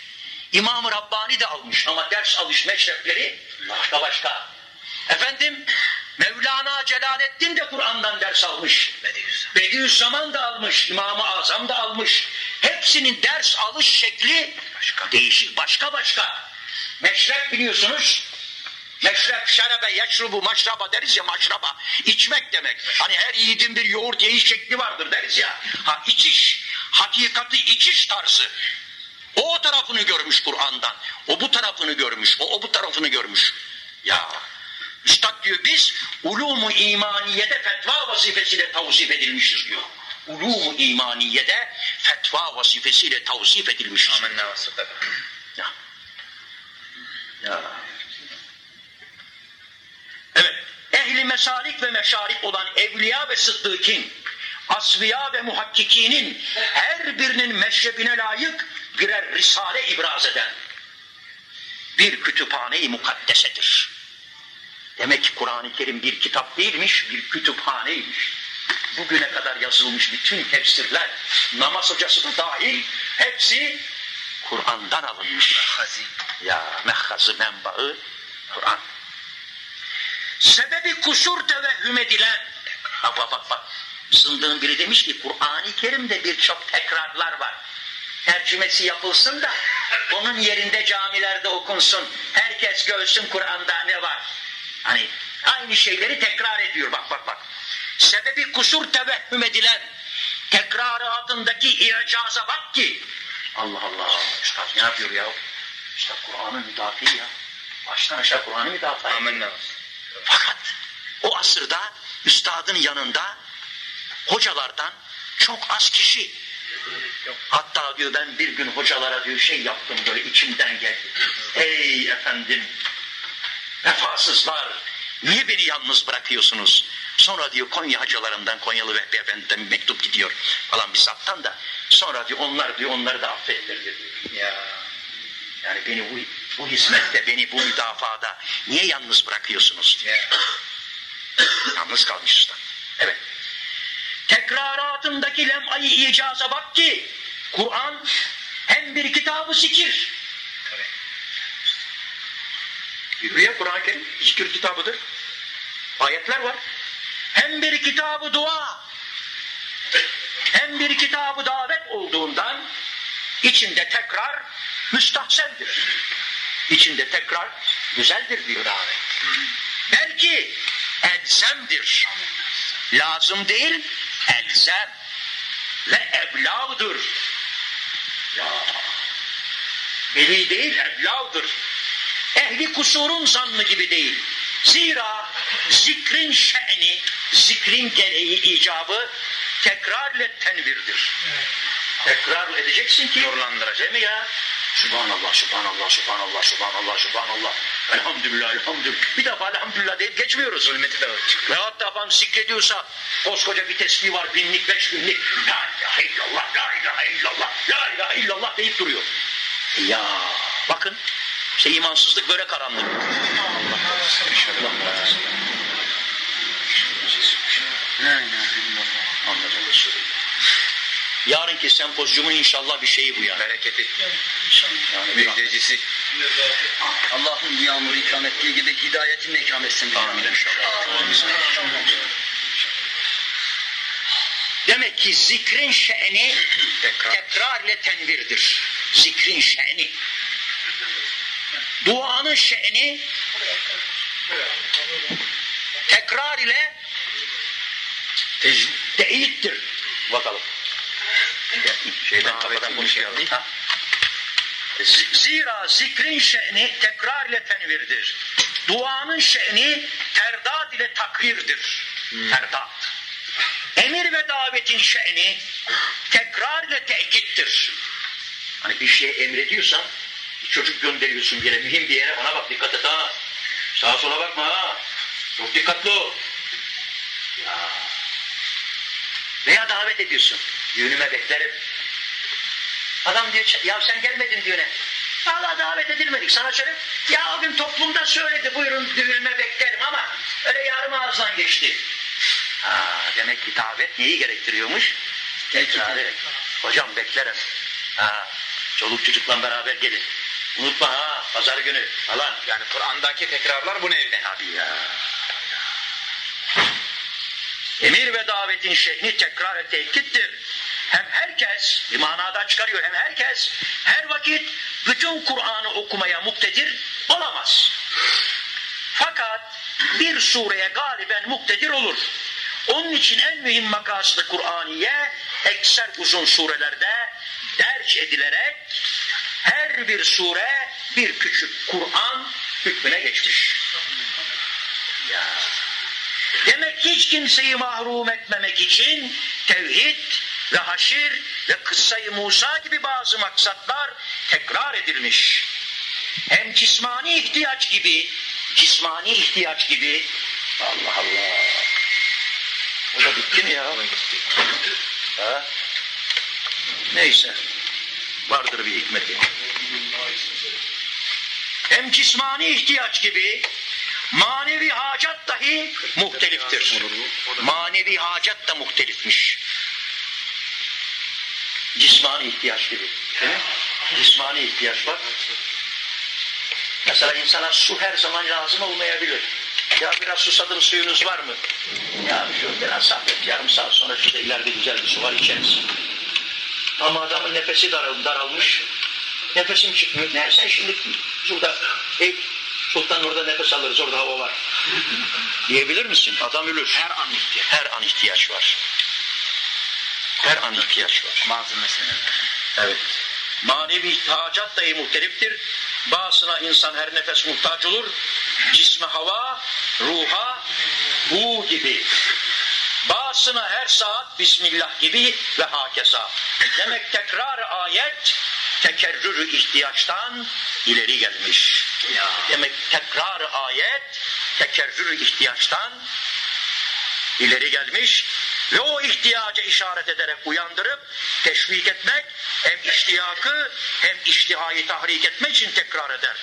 İmam-ı Rabbani de almış ama ders alış meşrepleri başka başka. Efendim Mevlana Celaleddin de Kur'an'dan ders almış. Bediüzzaman. Bediüzzaman da almış, İmam-ı Azam da almış. Hepsinin ders alış şekli Başka. değişik, başka başka. Meşrep biliyorsunuz. Meşrep, şerebe, yeşrubu, maşraba deriz ya maşraba. İçmek demek. Hani her yiğidin bir yoğurt yiyiş şekli vardır deriz ya. Ha içiş, hakikati içiş tarzı. O o tarafını görmüş Kur'an'dan. O bu tarafını görmüş. O, o bu tarafını görmüş. Ya Üstad diyor biz ulumu imaniyede fetva vazifesiyle tavsif edilmişiz diyor. Ulumu imaniyede fetva vazifesiyle tavsif edilmişiz. Amenna ve. Ya. Ya. Evet. Ehli mesalik ve meşarik olan evliya ve sıddıkin, asfiya ve muhakkikinin her birinin meşrebine layık birer risale ibraz eden bir kütüphane-i mukaddesedir. Demek ki Kur'an-ı Kerim bir kitap değilmiş, bir kütüphaneymiş. Bugüne kadar yazılmış bütün tefsirler, namaz hocası da dahil, hepsi Kur'an'dan alınmış. Hazi. Ya mehhazı menbaı Kur'an. Sebebi kusur tevehhüm edilen. Bak bak bak bak. Zındığın biri demiş ki Kur'an-ı Kerim'de birçok tekrarlar var. Tercümesi yapılsın da onun yerinde camilerde okunsun. Herkes görsün Kur'an'da ne var. Hani aynı şeyleri tekrar ediyor bak bak bak. Sebebi kusur tevehhüm edilen tekraratındaki icaza bak ki Allah Allah Üstad ne yapıyor ya? İşte Kur'an'ın müdafi ya. Baştan aşağı Kur'an'ı ve sıdaka. Fakat o asırda üstadın yanında hocalardan çok az kişi. Hatta diyor ben bir gün hocalara diyor şey yaptım böyle içimden geldi. Ey efendim vefasızlar niye beni yalnız bırakıyorsunuz? Sonra diyor Konya hacılarından Konyalı Vehbi Efendi'den mektup gidiyor falan bir zaptan da. Sonra diyor onlar diyor onları da affettir diyor. Ya. Yani beni bu, bu hizmette, beni bu müdafada niye yalnız bırakıyorsunuz diyor. Ya. Yalnız kalmışız da. Evet. Tekraratındaki lem'ayı icaza bak ki Kur'an hem bir kitabı zikir. Yürüye Kur'an-ı Kerim zikir kitabıdır. Ayetler var. Hem bir kitabı dua hem bir kitabı davet olduğundan içinde tekrar müstahsendir. İçinde tekrar güzeldir diyor abi. Belki elzemdir. Lazım değil, elzem ve evlavdır. Ya, veli değil, evlavdır. Ehli kusurun zannı gibi değil. Zira zikrin şe'ni, zikrin gereği icabı tekrar ile tenvirdir. Tekrar edeceksin ki Nurlandıracak. Değil mi ya? Subhanallah, subhanallah, subhanallah, subhanallah, subhanallah. Elhamdülillah, elhamdülillah. Bir defa elhamdülillah deyip geçmiyoruz. Zulmeti de. Veyahut da adam zikrediyorsa koskoca bir tesbih var binlik beş binlik. La ilahe illallah, la ilahe illallah, la ilahe illallah deyip duruyor. Ya bakın işte imansızlık böyle karanlık. Anladım Resulullah. Yarınki sempozyumun inşallah bir şeyi bu yani. Bereketi. yani bir Müjdecisi. Allah'ın bu yağmuru ikram ettiği gibi hidayetini de ikram etsin. Amin inşallah. Demek ki zikrin şe'ni tekrar ile tenvirdir. Zikrin şe'ni. Duanın şe'ni tekrar ile teyittir. Bakalım. Şeyden kafadan konuşuyor. şey Zira zikrin şe'ni tekrar ile tenvirdir. Duanın şe'ni terdat ile takrirdir. Terdat. Emir ve davetin şe'ni tekrar ile tekittir. Hani bir şeye emrediyorsan çocuk gönderiyorsun yere, mühim bir yere ona bak dikkat et ha. Sağa sola bakma ha. Çok dikkatli ol. Ya. Veya davet ediyorsun. Düğünüme beklerim. Adam diyor ya sen gelmedin düğüne. Valla davet edilmedik. Sana söyle. Ya o gün toplumda söyledi buyurun düğünüme beklerim ama öyle yarım ağızdan geçti. Ha, demek ki davet neyi gerektiriyormuş? Tekrarı. Hocam beklerim. Ha, çoluk çocukla beraber gelin. Unutma ha pazar günü falan. Yani Kur'an'daki tekrarlar bu nevde. Tabii ya. Emir ve davetin şehni tekrar et tekittir. Hem herkes, bir manada çıkarıyor, hem herkes her vakit bütün Kur'an'ı okumaya muktedir olamaz. Fakat bir sureye galiben muktedir olur. Onun için en mühim makasıdı Kur'aniye ekser uzun surelerde derç edilerek her bir sure bir küçük Kur'an hükmüne geçmiş. Ya. Demek hiç kimseyi mahrum etmemek için tevhid ve haşir ve kıssayı Musa gibi bazı maksatlar tekrar edilmiş. Hem cismani ihtiyaç gibi, cismani ihtiyaç gibi Allah Allah. O da bitti mi ya? Ha? Neyse. Vardır bir hikmeti. Hem cismani ihtiyaç gibi manevi hacat dahi muhteliftir. Manevi hacat da muhtelifmiş. Cismani ihtiyaç gibi. Değil? Cismani ihtiyaç var. Mesela insana su her zaman lazım olmayabilir. Ya biraz susadım suyunuz var mı? Ya şu biraz sabret yarım saat sonra şurada ileride güzel bir su var içeriz. Ama adamın nefesi daral, daralmış. Nefesim çıkmıyor. Ne sen şimdi şurada ey sultan orada nefes alırız orada hava var. Diyebilir misin? Adam ölür. Her an ihtiyaç. Her an ihtiyaç var. Her an ihtiyaç var. Meseleler. Evet. Manevi hacat dahi muhteliftir. Bazısına insan her nefes muhtaç olur. Cisme hava, ruha, bu gibi. Bazısına her saat Bismillah gibi ve hakeza. Demek tekrar ayet tekerrürü ihtiyaçtan ileri gelmiş. Demek tekrar ayet tekerrürü ihtiyaçtan ileri gelmiş ve o ihtiyaca işaret ederek uyandırıp teşvik etmek hem iştiyakı hem iştihayı tahrik etmek için tekrar eder.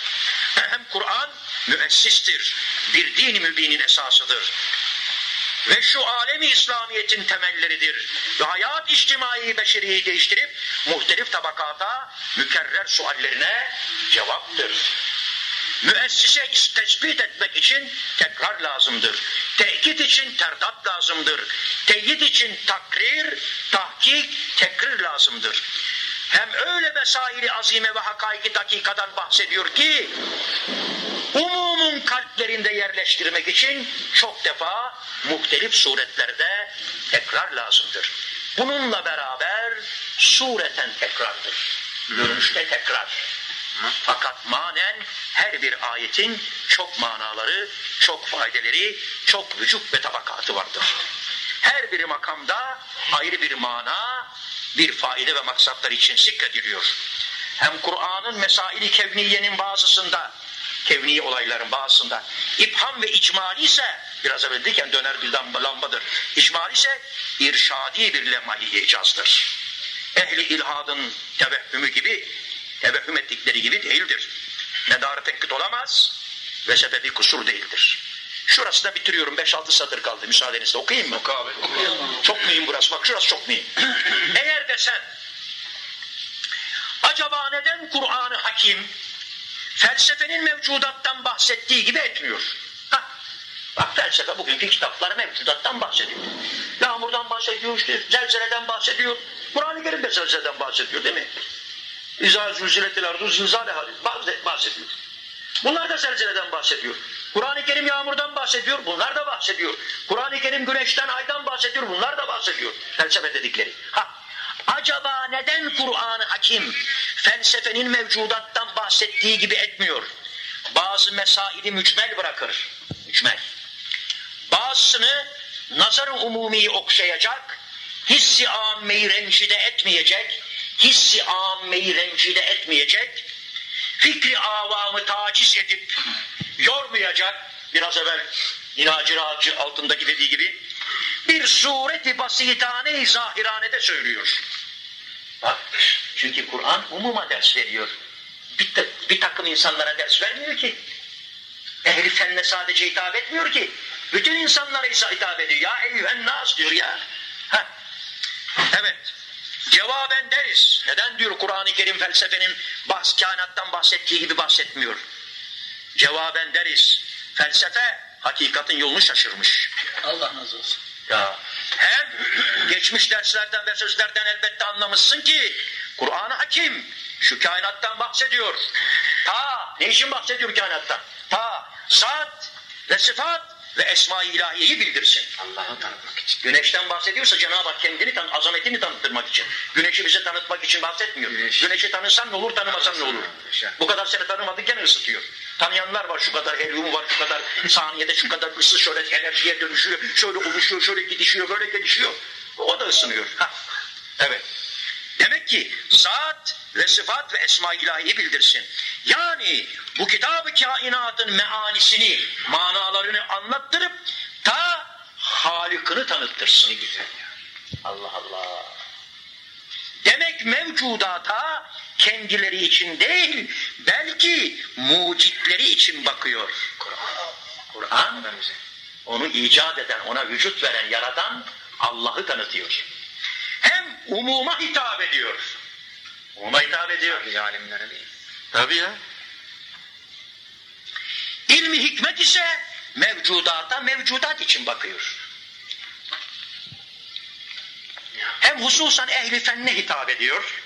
Hem Kur'an müessistir, bir din mübinin esasıdır. Ve şu alemi İslamiyet'in temelleridir. Ve hayat içtimai beşeriyeyi değiştirip muhtelif tabakata mükerrer suallerine cevaptır. Müessise tespit etmek için tekrar lazımdır. Tekit için terdat lazımdır. Teyit için takrir, tahkik, tekrir lazımdır. Hem öyle mesaili azime ve hakaiki dakikadan bahsediyor ki umumun kalplerinde yerleştirmek için çok defa muhtelif suretlerde tekrar lazımdır. Bununla beraber sureten tekrardır. Görünüşte tekrar. Fakat manen her bir ayetin çok manaları, çok faydeleri, çok vücut ve tabakatı vardır. Her bir makamda ayrı bir mana, bir faide ve maksatlar için zikrediliyor. Hem Kur'an'ın mesaili kevniyenin bazısında, kevni olayların bazısında ipham ve icmali ise biraz evvel dedik döner bir lambadır. İcmali ise irşadi bir lemai icazdır. Ehli ilhadın tevehhümü gibi tevehhüm ettikleri gibi değildir. Medarı tenkit olamaz ve sebebi kusur değildir. Şurasında bitiriyorum. 5-6 satır kaldı müsaadenizle. Okuyayım mı? Oku abi. Çok mühim burası. Bak şurası çok mühim. Eğer desen acaba neden Kur'an-ı Hakim felsefenin mevcudattan bahsettiği gibi etmiyor? Hah. Bak felsefe bugünkü kitapları mevcudattan bahsediyor. Yağmurdan bahsediyor işte, zelzeleden bahsediyor. Kur'an-ı Kerim de zelzeleden bahsediyor değil mi? İzâ zülziletil ardu zilzâle bahsediyor. Bunlar da zelzeleden bahsediyor. Kur'an-ı Kerim yağmurdan bahsediyor, bunlar da bahsediyor. Kur'an-ı Kerim güneşten, aydan bahsediyor, bunlar da bahsediyor. Felsefe dedikleri. Ha, acaba neden Kur'an-ı Hakim felsefenin mevcudattan bahsettiği gibi etmiyor? Bazı mesaili mücmel bırakır. Mücmel. Bazısını nazar-ı umumiyi okşayacak, hissi ammeyi rencide etmeyecek, hissi ammeyi rencide etmeyecek, fikri avamı taciz edip yormayacak, biraz evvel İnacir Ağacı altındaki dediği gibi, bir sureti basitane-i zahiranede söylüyor. Bak, çünkü Kur'an umuma ders veriyor. Bir, bir takım insanlara ders vermiyor ki. Ehli fenne sadece hitap etmiyor ki. Bütün insanlara hitap ediyor. Ya eyyühen nas diyor ya. Heh. Evet. Cevaben deriz. Neden diyor Kur'an-ı Kerim felsefenin bahs, kainattan bahsettiği gibi bahsetmiyor? Cevaben deriz. Felsefe hakikatin yolunu şaşırmış. Allah razı olsun. Ya hem geçmiş derslerden ve sözlerden elbette anlamışsın ki Kur'an-ı Hakim şu kainattan bahsediyor. Ta ne için bahsediyor kainattan? Ta zat ve sıfat ve esma-i ilahiyeyi bildirsin. Allah'ı tanıtmak için. Güneşten bahsediyorsa Cenab-ı Hak kendini tan azametini tanıtmak için. Güneşi bize tanıtmak için bahsetmiyor. Güneş. Güneşi tanırsan ne olur, tanımasan ne olur. Bu kadar seni tanımadı gene ısıtıyor. Tanıyanlar var, şu kadar helyum var, şu kadar saniyede şu kadar ısı şöyle enerjiye dönüşüyor, şöyle oluşuyor, şöyle gidişiyor, böyle gelişiyor. O da ısınıyor. Hah. Evet. Demek ki zat ve sıfat ve esma ilahiyi bildirsin. Yani bu kitab-ı kainatın meanisini, manalarını anlattırıp ta Halık'ını tanıttırsın. Güzel ya. Allah Allah. Demek mevcudata kendileri için değil, belki mucitleri için bakıyor. Kur'an. Kur'an onu icat eden, ona vücut veren, yaratan Allah'ı tanıtıyor. Umuma hitap ediyor. Umuma hitap ediyor. Sadece alimlere değil. Tabii ya. İlmi hikmet ise mevcudata mevcudat için bakıyor. Hem hususan ehli fenne hitap ediyor.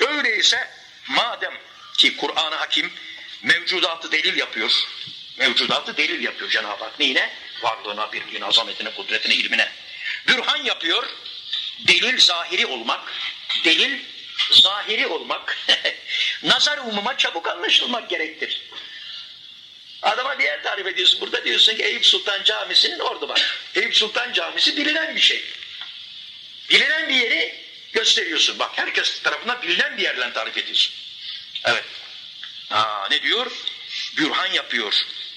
Öyleyse madem ki Kur'an-ı Hakim mevcudatı delil yapıyor. Mevcudatı delil yapıyor Cenab-ı Hak. Neyine? Varlığına, birliğine, azametine, kudretine, ilmine. Bürhan yapıyor. Delil zahiri olmak. Delil zahiri olmak. Nazar umuma çabuk anlaşılmak gerektir. Adama bir yer tarif ediyorsun. Burada diyorsun ki Eyüp Sultan Camisi'nin ordu var. Eyüp Sultan Camisi bilinen bir şey. Bilinen bir yeri gösteriyorsun. Bak herkes tarafından bilinen bir yerden tarif ediyorsun. Evet. Aa, ne diyor? Bürhan yapıyor.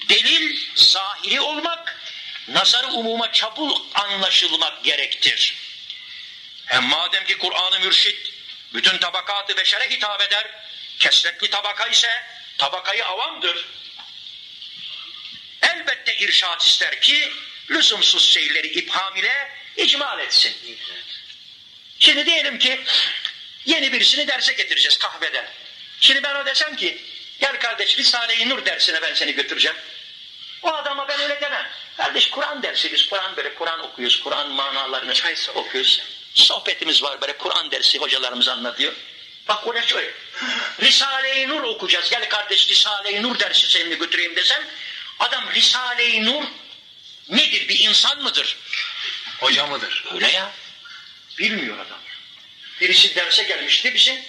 Delil zahiri olmak, nazarı umuma çabuk anlaşılmak gerektir. Hem madem ki Kur'an-ı Mürşit bütün tabakatı beşere hitap eder, kesretli tabaka ise tabakayı avamdır. Elbette irşat ister ki lüzumsuz şeyleri ipham ile icmal etsin. Şimdi diyelim ki yeni birisini derse getireceğiz kahveden. Şimdi ben o desem ki gel kardeş Risale-i Nur dersine ben seni götüreceğim. O adama ben öyle demem. Kardeş Kur'an dersi biz Kur'an böyle Kur'an okuyoruz. Kur'an manalarını okuyoruz. Sohbetimiz var böyle Kur'an dersi hocalarımız anlatıyor. Bak o ne şöyle. Risale-i Nur okuyacağız. Gel kardeş Risale-i Nur dersi seninle götüreyim desem adam Risale-i Nur nedir bir insan mıdır? Hoca mıdır? Öyle ya. Bilmiyor adam. Birisi derse gelmişti bizim.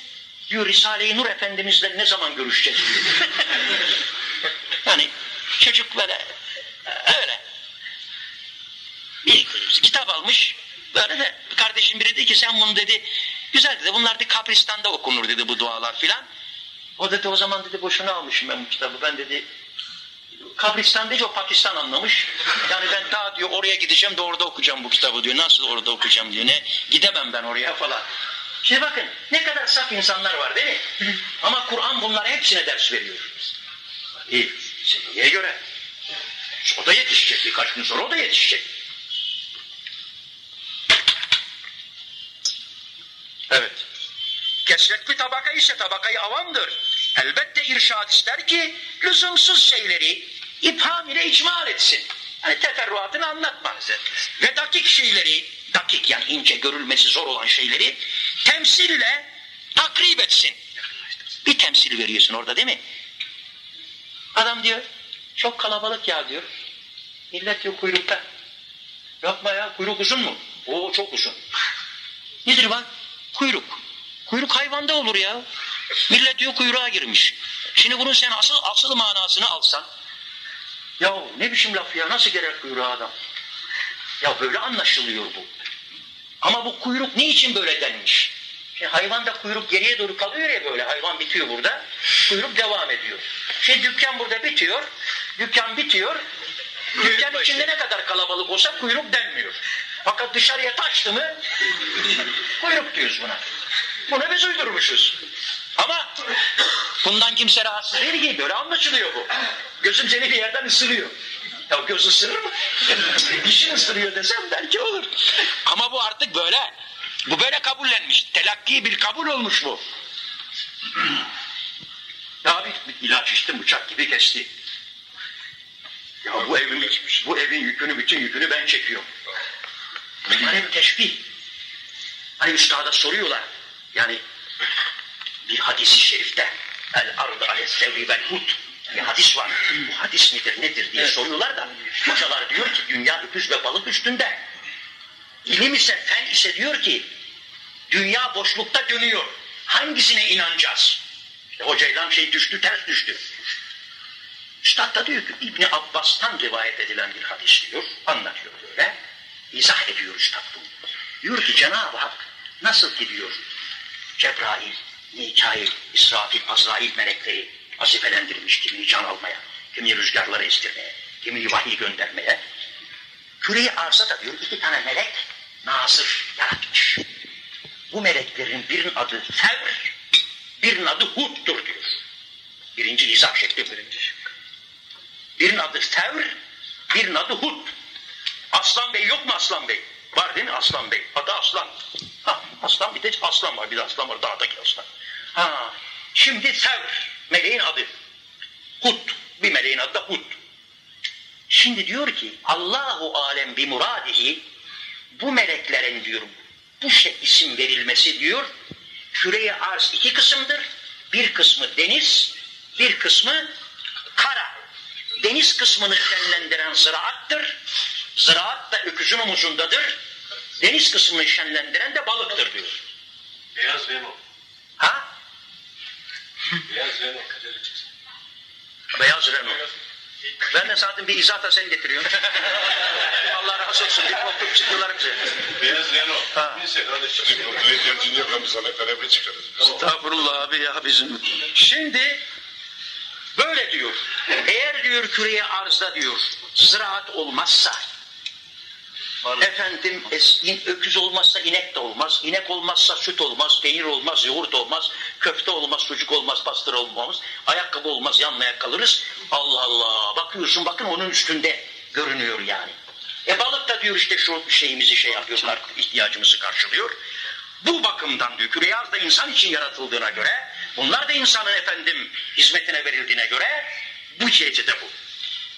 Diyor Risale-i Nur Efendimizle ne zaman görüşeceğiz yani çocuk böyle öyle. Bir kitap almış. Böyle de kardeşim biri dedi ki sen bunu dedi güzel dedi bunlar dedi kabristanda okunur dedi bu dualar filan. O dedi o zaman dedi boşuna almışım ben bu kitabı. Ben dedi kabristan deyince o Pakistan anlamış. Yani ben daha diyor oraya gideceğim de orada okuyacağım bu kitabı diyor. Nasıl orada okuyacağım diyor. Ne gidemem ben oraya falan. Şimdi bakın ne kadar saf insanlar var değil mi? Ama Kur'an bunlara hepsine ders veriyor. İyi. Seneye göre. O da yetişecek. Birkaç gün sonra o da yetişecek. Evet. Kesretli tabaka ise tabakayı avamdır. Elbette irşad ister ki lüzumsuz şeyleri ipham ile icmal etsin. Hani teferruatını anlatma. Ve dakik şeyleri, dakik yani ince görülmesi zor olan şeyleri temsille takrib etsin. Bir temsil veriyorsun orada değil mi? Adam diyor, çok kalabalık ya diyor. Millet diyor kuyrukta. Yapma ya, kuyruk uzun mu? Oo çok uzun. Nedir bak? Kuyruk. Kuyruk hayvanda olur ya. Millet diyor kuyruğa girmiş. Şimdi bunun sen asıl, asıl manasını alsan. Ya ne biçim laf ya nasıl gerek kuyruğa adam? Ya böyle anlaşılıyor bu. Ama bu kuyruk ne için böyle denmiş? Şimdi hayvanda kuyruk geriye doğru kalıyor ya böyle. Hayvan bitiyor burada. Kuyruk devam ediyor. Şimdi dükkan burada bitiyor. Dükkan bitiyor. Dükkan içinde ne kadar kalabalık olsa kuyruk denmiyor. Fakat dışarıya taştı mı kuyruk diyoruz buna. Bunu biz uydurmuşuz. Ama bundan kimse rahatsız değil ki. Böyle anlaşılıyor bu. Gözüm seni bir yerden ısırıyor. Ya göz ısırır mı? Dişin ısırıyor desem belki olur. Ama bu artık böyle. Bu böyle kabullenmiş. Telakki bir kabul olmuş bu. Ya abi ilaç içtim bıçak gibi kesti. Ya bu evin, bu evin yükünü, bütün yükünü ben çekiyorum. Bunlar hep teşbih. Hani üstada soruyorlar. Yani bir hadisi şerifte el ardı ale sevri vel hut bir hadis var. Bu hadis midir nedir diye soruyorlar da hocalar diyor ki dünya öküz ve balık üstünde. İlim ise fen ise diyor ki dünya boşlukta dönüyor. Hangisine inanacağız? İşte hocayla şey düştü ters düştü. Üstad da diyor ki İbni Abbas'tan rivayet edilen bir hadis diyor. Anlatıyor böyle. İzah ediyor Üstad bunu. Diyor ki Cenab-ı Hak nasıl ki diyor Cebrail, Mikail, İsrafil, Azrail melekleri vazifelendirilmiş kimi can almaya, kimi rüzgarları estirmeye, kimi vahiy göndermeye. Küreyi arsa da diyor iki tane melek nazır yaratmış. Bu meleklerin birinin adı Fevr, birinin adı Hud'dur diyor. Birinci izah şekli birinci. Birinin adı Fevr, birinin adı Hud. Aslan Bey yok mu Aslan Bey? Mi Aslan Bey? Adı Aslan. Ha, aslan bir de aslan var. Bir de aslan var. Dağdaki aslan. Ha, şimdi Sevr. Meleğin adı. Hud. Bir meleğin adı da Hud. Şimdi diyor ki Allahu alem bi muradihi bu meleklerin diyor bu şey isim verilmesi diyor küreye arz iki kısımdır. Bir kısmı deniz, bir kısmı kara. Deniz kısmını şenlendiren ziraattır. Ziraat da öküzün omuzundadır. Deniz kısmını şenlendiren de balıktır diyor. Beyaz Renault. Ha? Beyaz Renault. Beyaz Renault. Ben de zaten bir izah da sen getiriyorsun. Allah razı olsun. Bir koltuk çıktılar bize. Beyaz Renault. Ha. Neyse kardeşim. Şimdi otoya ihtiyacın yok ama sana talebe çıkarız. Estağfurullah abi ya bizim. Şimdi böyle diyor. Eğer diyor küreye arzda diyor ziraat olmazsa efendim eskin öküz olmazsa inek de olmaz. inek olmazsa süt olmaz, peynir olmaz, yoğurt olmaz, köfte olmaz, sucuk olmaz, pastır olmaz, ayakkabı olmaz, yanmaya kalırız. Allah Allah bakıyorsun bakın onun üstünde görünüyor yani. E balık da diyor işte şu şeyimizi şey yapıyor, ihtiyacımızı karşılıyor. Bu bakımdan diyor küre da insan için yaratıldığına göre, bunlar da insanın efendim hizmetine verildiğine göre bu de bu.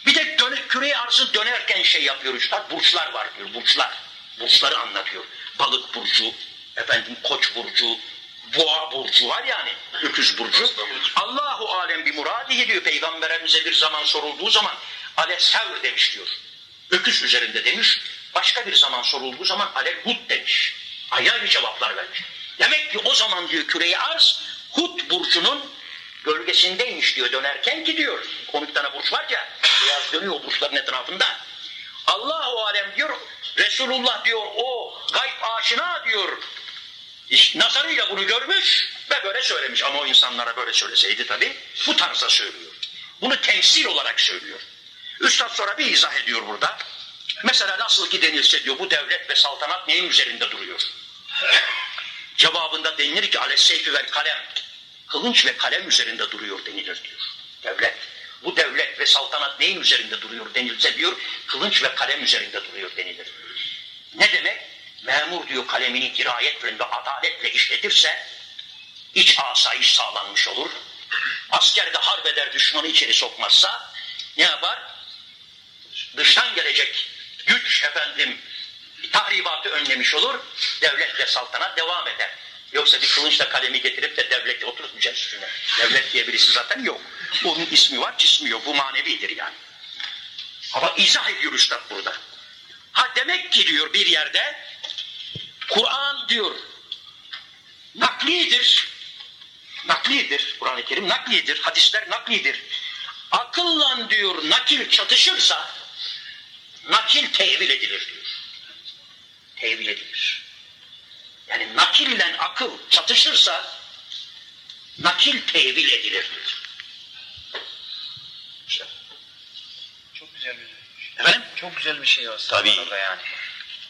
Bir de dön küre arzı dönerken şey yapıyor üstad, burçlar var diyor, burçlar. Burçları anlatıyor. Balık burcu, efendim koç burcu, boğa burcu var yani, öküz burcu. Allahu alem bir muradihi diyor peygamberimize bir zaman sorulduğu zaman alesevr demiş diyor. Öküz üzerinde demiş. Başka bir zaman sorulduğu zaman alel hud demiş. Ayrı cevaplar vermiş. Demek ki o zaman diyor küreyi arz Hud burcunun gölgesindeymiş diyor dönerken gidiyor. Komik tane burç var ya beyaz dönüyor burçların etrafında. Allahu alem diyor Resulullah diyor o gayb aşina diyor nazarıyla bunu görmüş ve böyle söylemiş ama o insanlara böyle söyleseydi tabi bu tarzda söylüyor. Bunu temsil olarak söylüyor. Üstad sonra bir izah ediyor burada. Mesela nasıl ki denilse diyor bu devlet ve saltanat neyin üzerinde duruyor? Cevabında denilir ki aleyhisseyfi vel kalem. Kılınç ve kalem üzerinde duruyor denilir diyor. Devlet. Bu devlet ve saltanat neyin üzerinde duruyor denilse diyor, kılınç ve kalem üzerinde duruyor denilir. Ne demek? Memur diyor kalemini dirayetle ve adaletle işletirse iç asayiş sağlanmış olur. Asker de harp düşmanı içeri sokmazsa ne yapar? Dıştan gelecek güç efendim tahribatı önlemiş olur. Devlet ve saltanat devam eder. Yoksa bir kılıçla kalemi getirip de devleti oturtmayacağız üstüne. Devlet diye birisi zaten yok. Onun ismi var, cismi yok. Bu manevidir yani. Ama izah ediyor Üstad burada. Ha demek ki diyor bir yerde Kur'an diyor naklidir. Naklidir. Kur'an-ı Kerim naklidir. Hadisler naklidir. Akılla diyor nakil çatışırsa nakil tevil edilir diyor. Tevil edilir. Yani nakille akıl çatışırsa nakil tevil edilir diyor. İşte. Çok güzel bir Efendim? Çok güzel bir şey aslında Tabii. yani.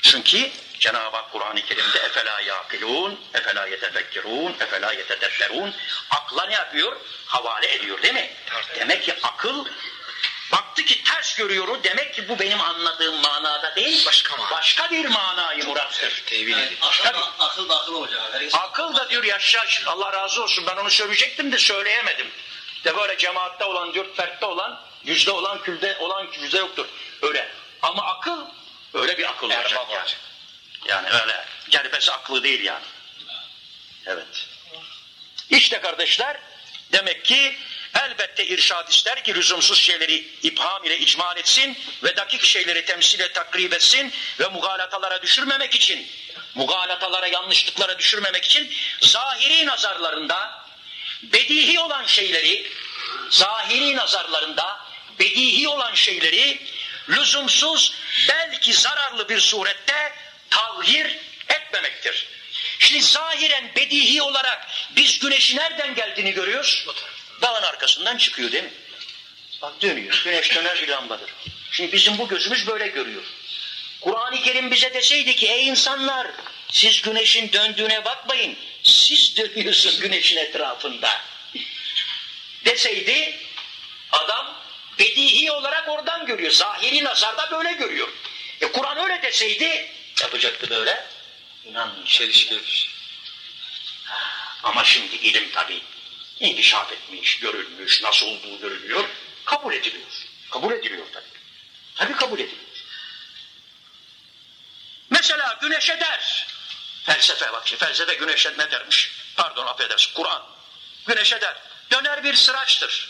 Çünkü Cenab-ı Hak Kur'an-ı Kerim'de efela yakilun, efela yetefekkirun, efela yetedebberun akla ne yapıyor? Havale ediyor değil mi? Demek ki akıl baktı ki ters görüyor demek ki bu benim anladığım manada değil Başka mana. başka bir manayı murattır. Tevil Yani akıl, da, akıl da akıl olacak. Akıl da diyor yaşa Allah razı olsun ben onu söyleyecektim de söyleyemedim. De böyle cemaatte olan, dört fertte olan, yüzde olan, külde olan yüzde yoktur. Öyle. Ama akıl öyle bir akıl olacak Erbab yani. olacak. Yani öyle cerbesi aklı değil yani. Evet. İşte kardeşler demek ki elbette irşad ister ki lüzumsuz şeyleri ipham ile icmal etsin ve dakik şeyleri temsile takrib etsin ve mugalatalara düşürmemek için mugalatalara yanlışlıklara düşürmemek için zahiri nazarlarında bedihi olan şeyleri zahiri nazarlarında bedihi olan şeyleri lüzumsuz belki zararlı bir surette tağyir etmemektir. Şimdi zahiren bedihi olarak biz güneşi nereden geldiğini görüyoruz. Dağın arkasından çıkıyor değil mi? Bak dönüyor. Güneş döner bir lambadır. Şimdi bizim bu gözümüz böyle görüyor. Kur'an-ı Kerim bize deseydi ki ey insanlar siz güneşin döndüğüne bakmayın. Siz dönüyorsunuz güneşin etrafında. Deseydi adam bedihi olarak oradan görüyor. Zahiri nazarda böyle görüyor. E Kur'an öyle deseydi yapacaktı böyle. İnanmıyor. Çelişki. Ama şimdi ilim tabi inkişaf etmiş, görülmüş, nasıl olduğu görülüyor. Kabul ediliyor. Kabul ediliyor tabi. Tabi kabul ediliyor. Mesela güneşe der. Felsefe bak şimdi felsefe güneşe ne dermiş? Pardon affedersin Kur'an. Güneşe der. Döner bir sıraçtır.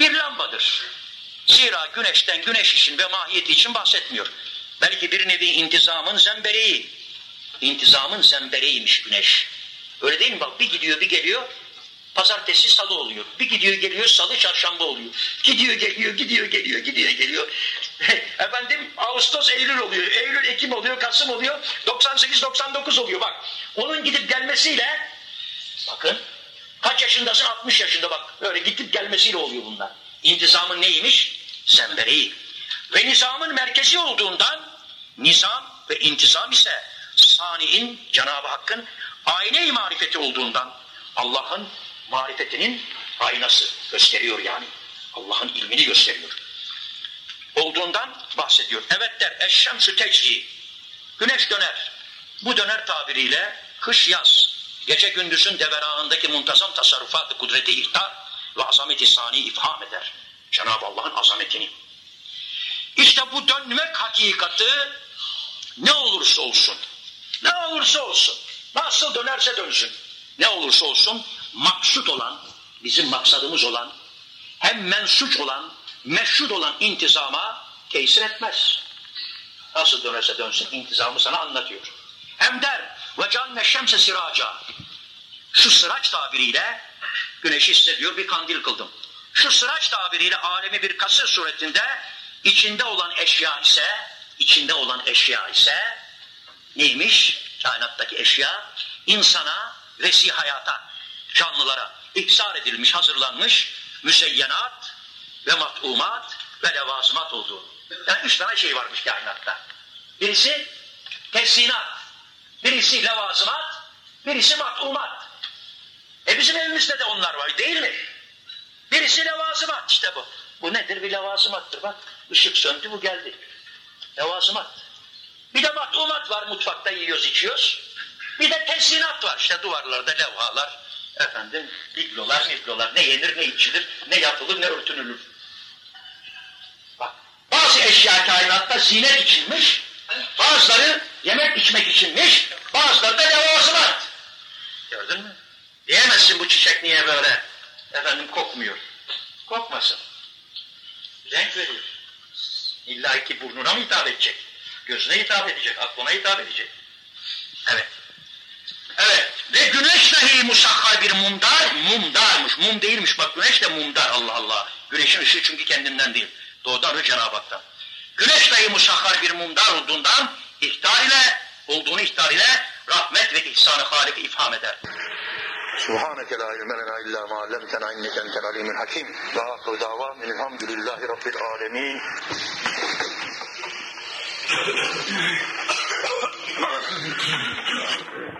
Bir lambadır. Zira güneşten güneş için ve mahiyeti için bahsetmiyor. Belki bir nevi intizamın zembereği. İntizamın zembereğiymiş güneş. Öyle değil mi? Bak bir gidiyor bir geliyor. Pazartesi salı oluyor. Bir gidiyor geliyor salı çarşamba oluyor. Gidiyor geliyor gidiyor geliyor gidiyor geliyor. Efendim Ağustos Eylül oluyor. Eylül Ekim oluyor Kasım oluyor. 98-99 oluyor bak. Onun gidip gelmesiyle bakın kaç yaşındasın 60 yaşında bak. Öyle gidip gelmesiyle oluyor bunlar. İntizamın neymiş? Zembereği. Ve nizamın merkezi olduğundan nizam ve intizam ise sani'in Cenab-ı Hakk'ın ayne-i marifeti olduğundan Allah'ın marifetinin aynası gösteriyor yani. Allah'ın ilmini gösteriyor. olduğundan bahsediyor. Evet der eşşemsü tecri. Güneş döner. Bu döner tabiriyle kış yaz. Gece gündüzün deveranındaki muntazam tasarrufatı kudreti ihtar ve azameti sani ifham eder. Cenab-ı Allah'ın azametini. İşte bu dönmek hakikati ne olursa olsun, ne olursa olsun, nasıl dönerse dönsün, ne olursa olsun maksut olan, bizim maksadımız olan, hem mensuç olan, meşhur olan intizama tesir etmez. Nasıl dönerse dönsün intizamı sana anlatıyor. Hem der ve can neşemse siraca. Şu sıraç tabiriyle güneşi hissediyor bir kandil kıldım. Şu sıraç tabiriyle alemi bir kasır suretinde içinde olan eşya ise içinde olan eşya ise neymiş? Kainattaki eşya insana vesi hayata, canlılara ihsar edilmiş, hazırlanmış müseyyenat ve mat'umat ve levazımat olduğu. Yani üç tane şey varmış kainatta. Birisi tessinat, birisi levazımat, birisi mat'umat. E bizim evimizde de onlar var değil mi? Birisi levazımat işte bu. Bu nedir? Bir levazımattır bak. Işık söndü bu geldi. Levazımat. Bir de mat'umat var mutfakta yiyoruz içiyoruz. Bir de tessinat var işte duvarlarda levhalar. Efendim biblolar miblolar ne yenir ne içilir ne yapılır ne örtünülür. Bak bazı eşya kainatta zinet içinmiş. Bazıları yemek içmek içinmiş. Bazıları da levazımat. Gördün mü? Diyemezsin bu çiçek niye böyle efendim kokmuyor. Kokmasın. Renk veriyor. İlla ki burnuna mı hitap edecek? Gözüne hitap edecek, aklına hitap edecek. Evet. Evet. Ve güneş dahi musakkar bir mumdar, mumdarmış. Mum değilmiş bak güneş de mumdar Allah Allah. Güneşin ışığı çünkü kendinden değil. Doğudan ve Cenab-ı Hak'tan. Güneş dahi musakkar bir mumdar olduğundan ihtar ile, olduğunu ihtar ile rahmet ve ihsanı halik ifham eder. Subhaneke la ilme lena illa ma allamtena inneke entel alimul hakim. Ve akru davam elhamdülillahi rabbil alemin. Thank you.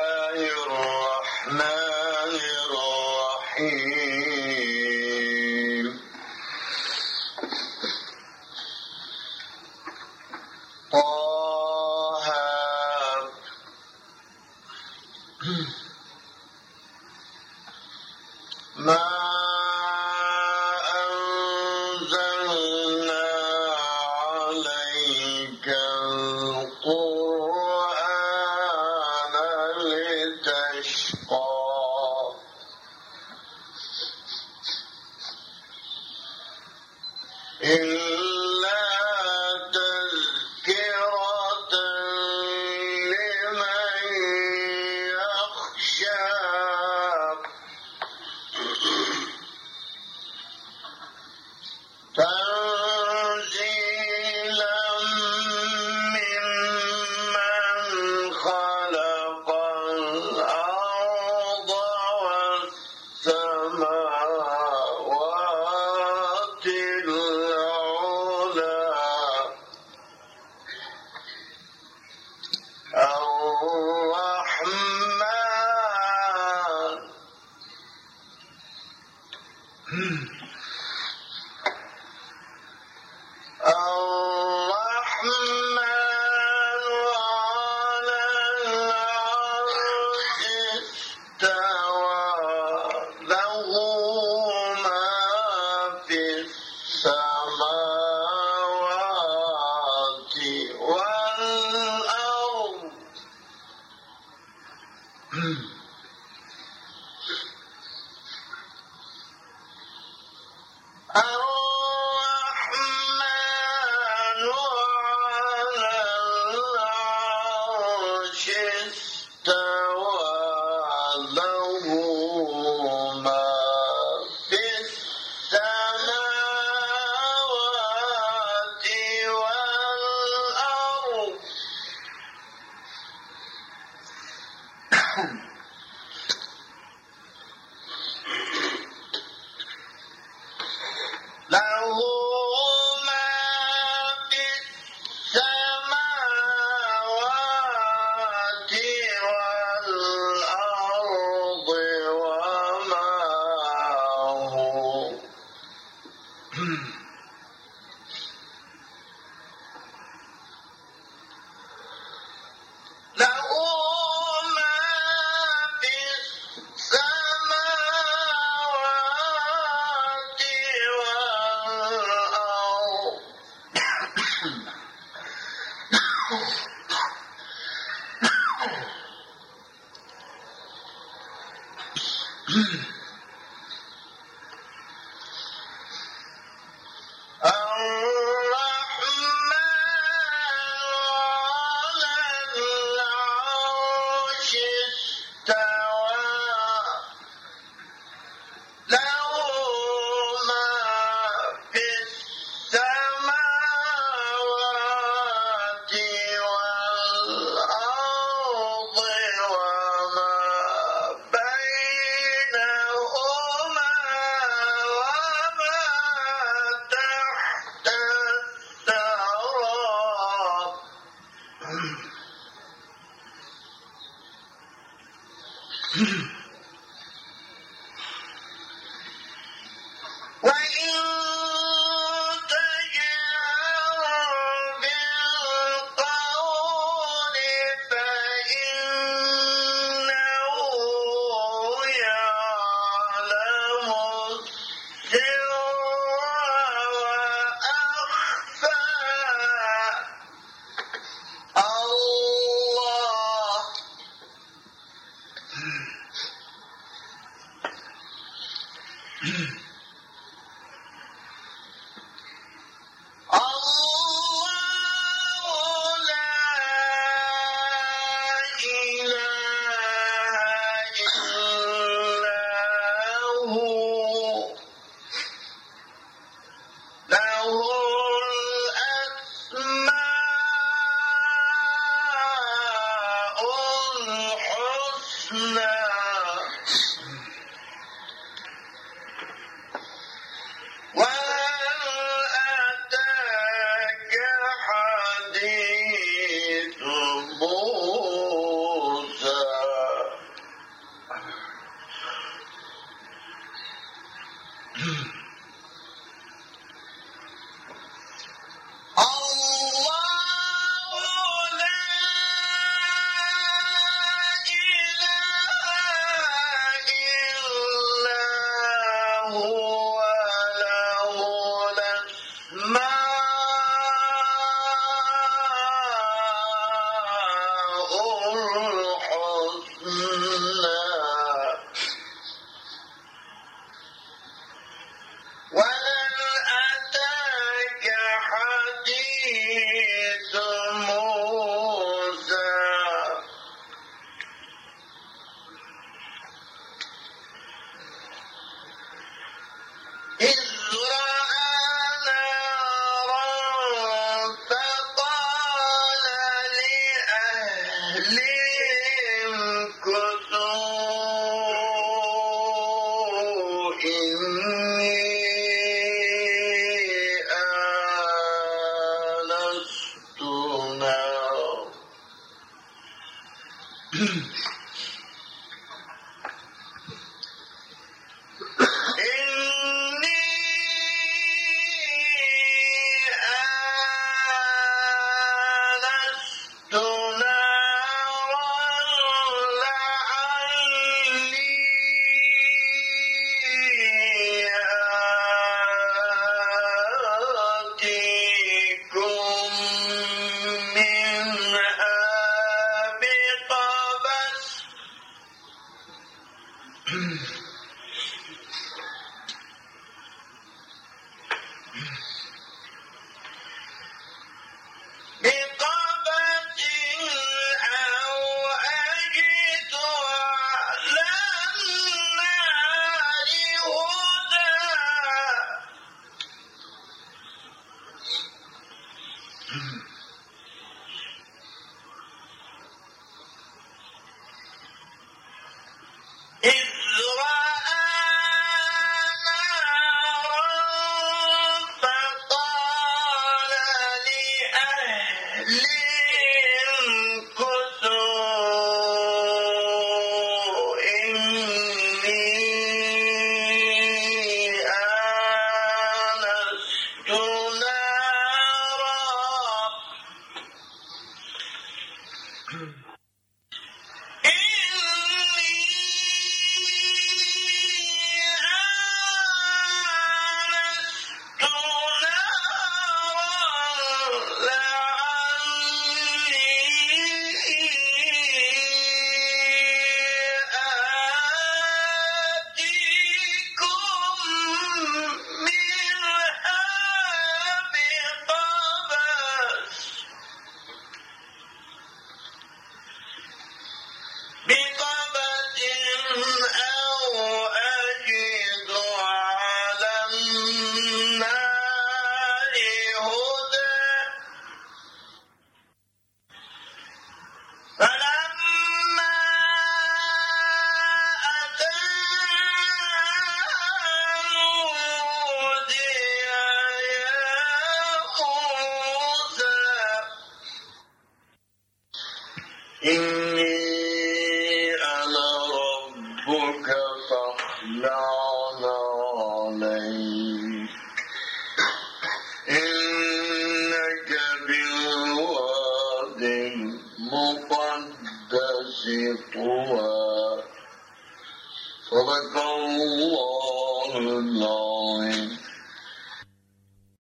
إلا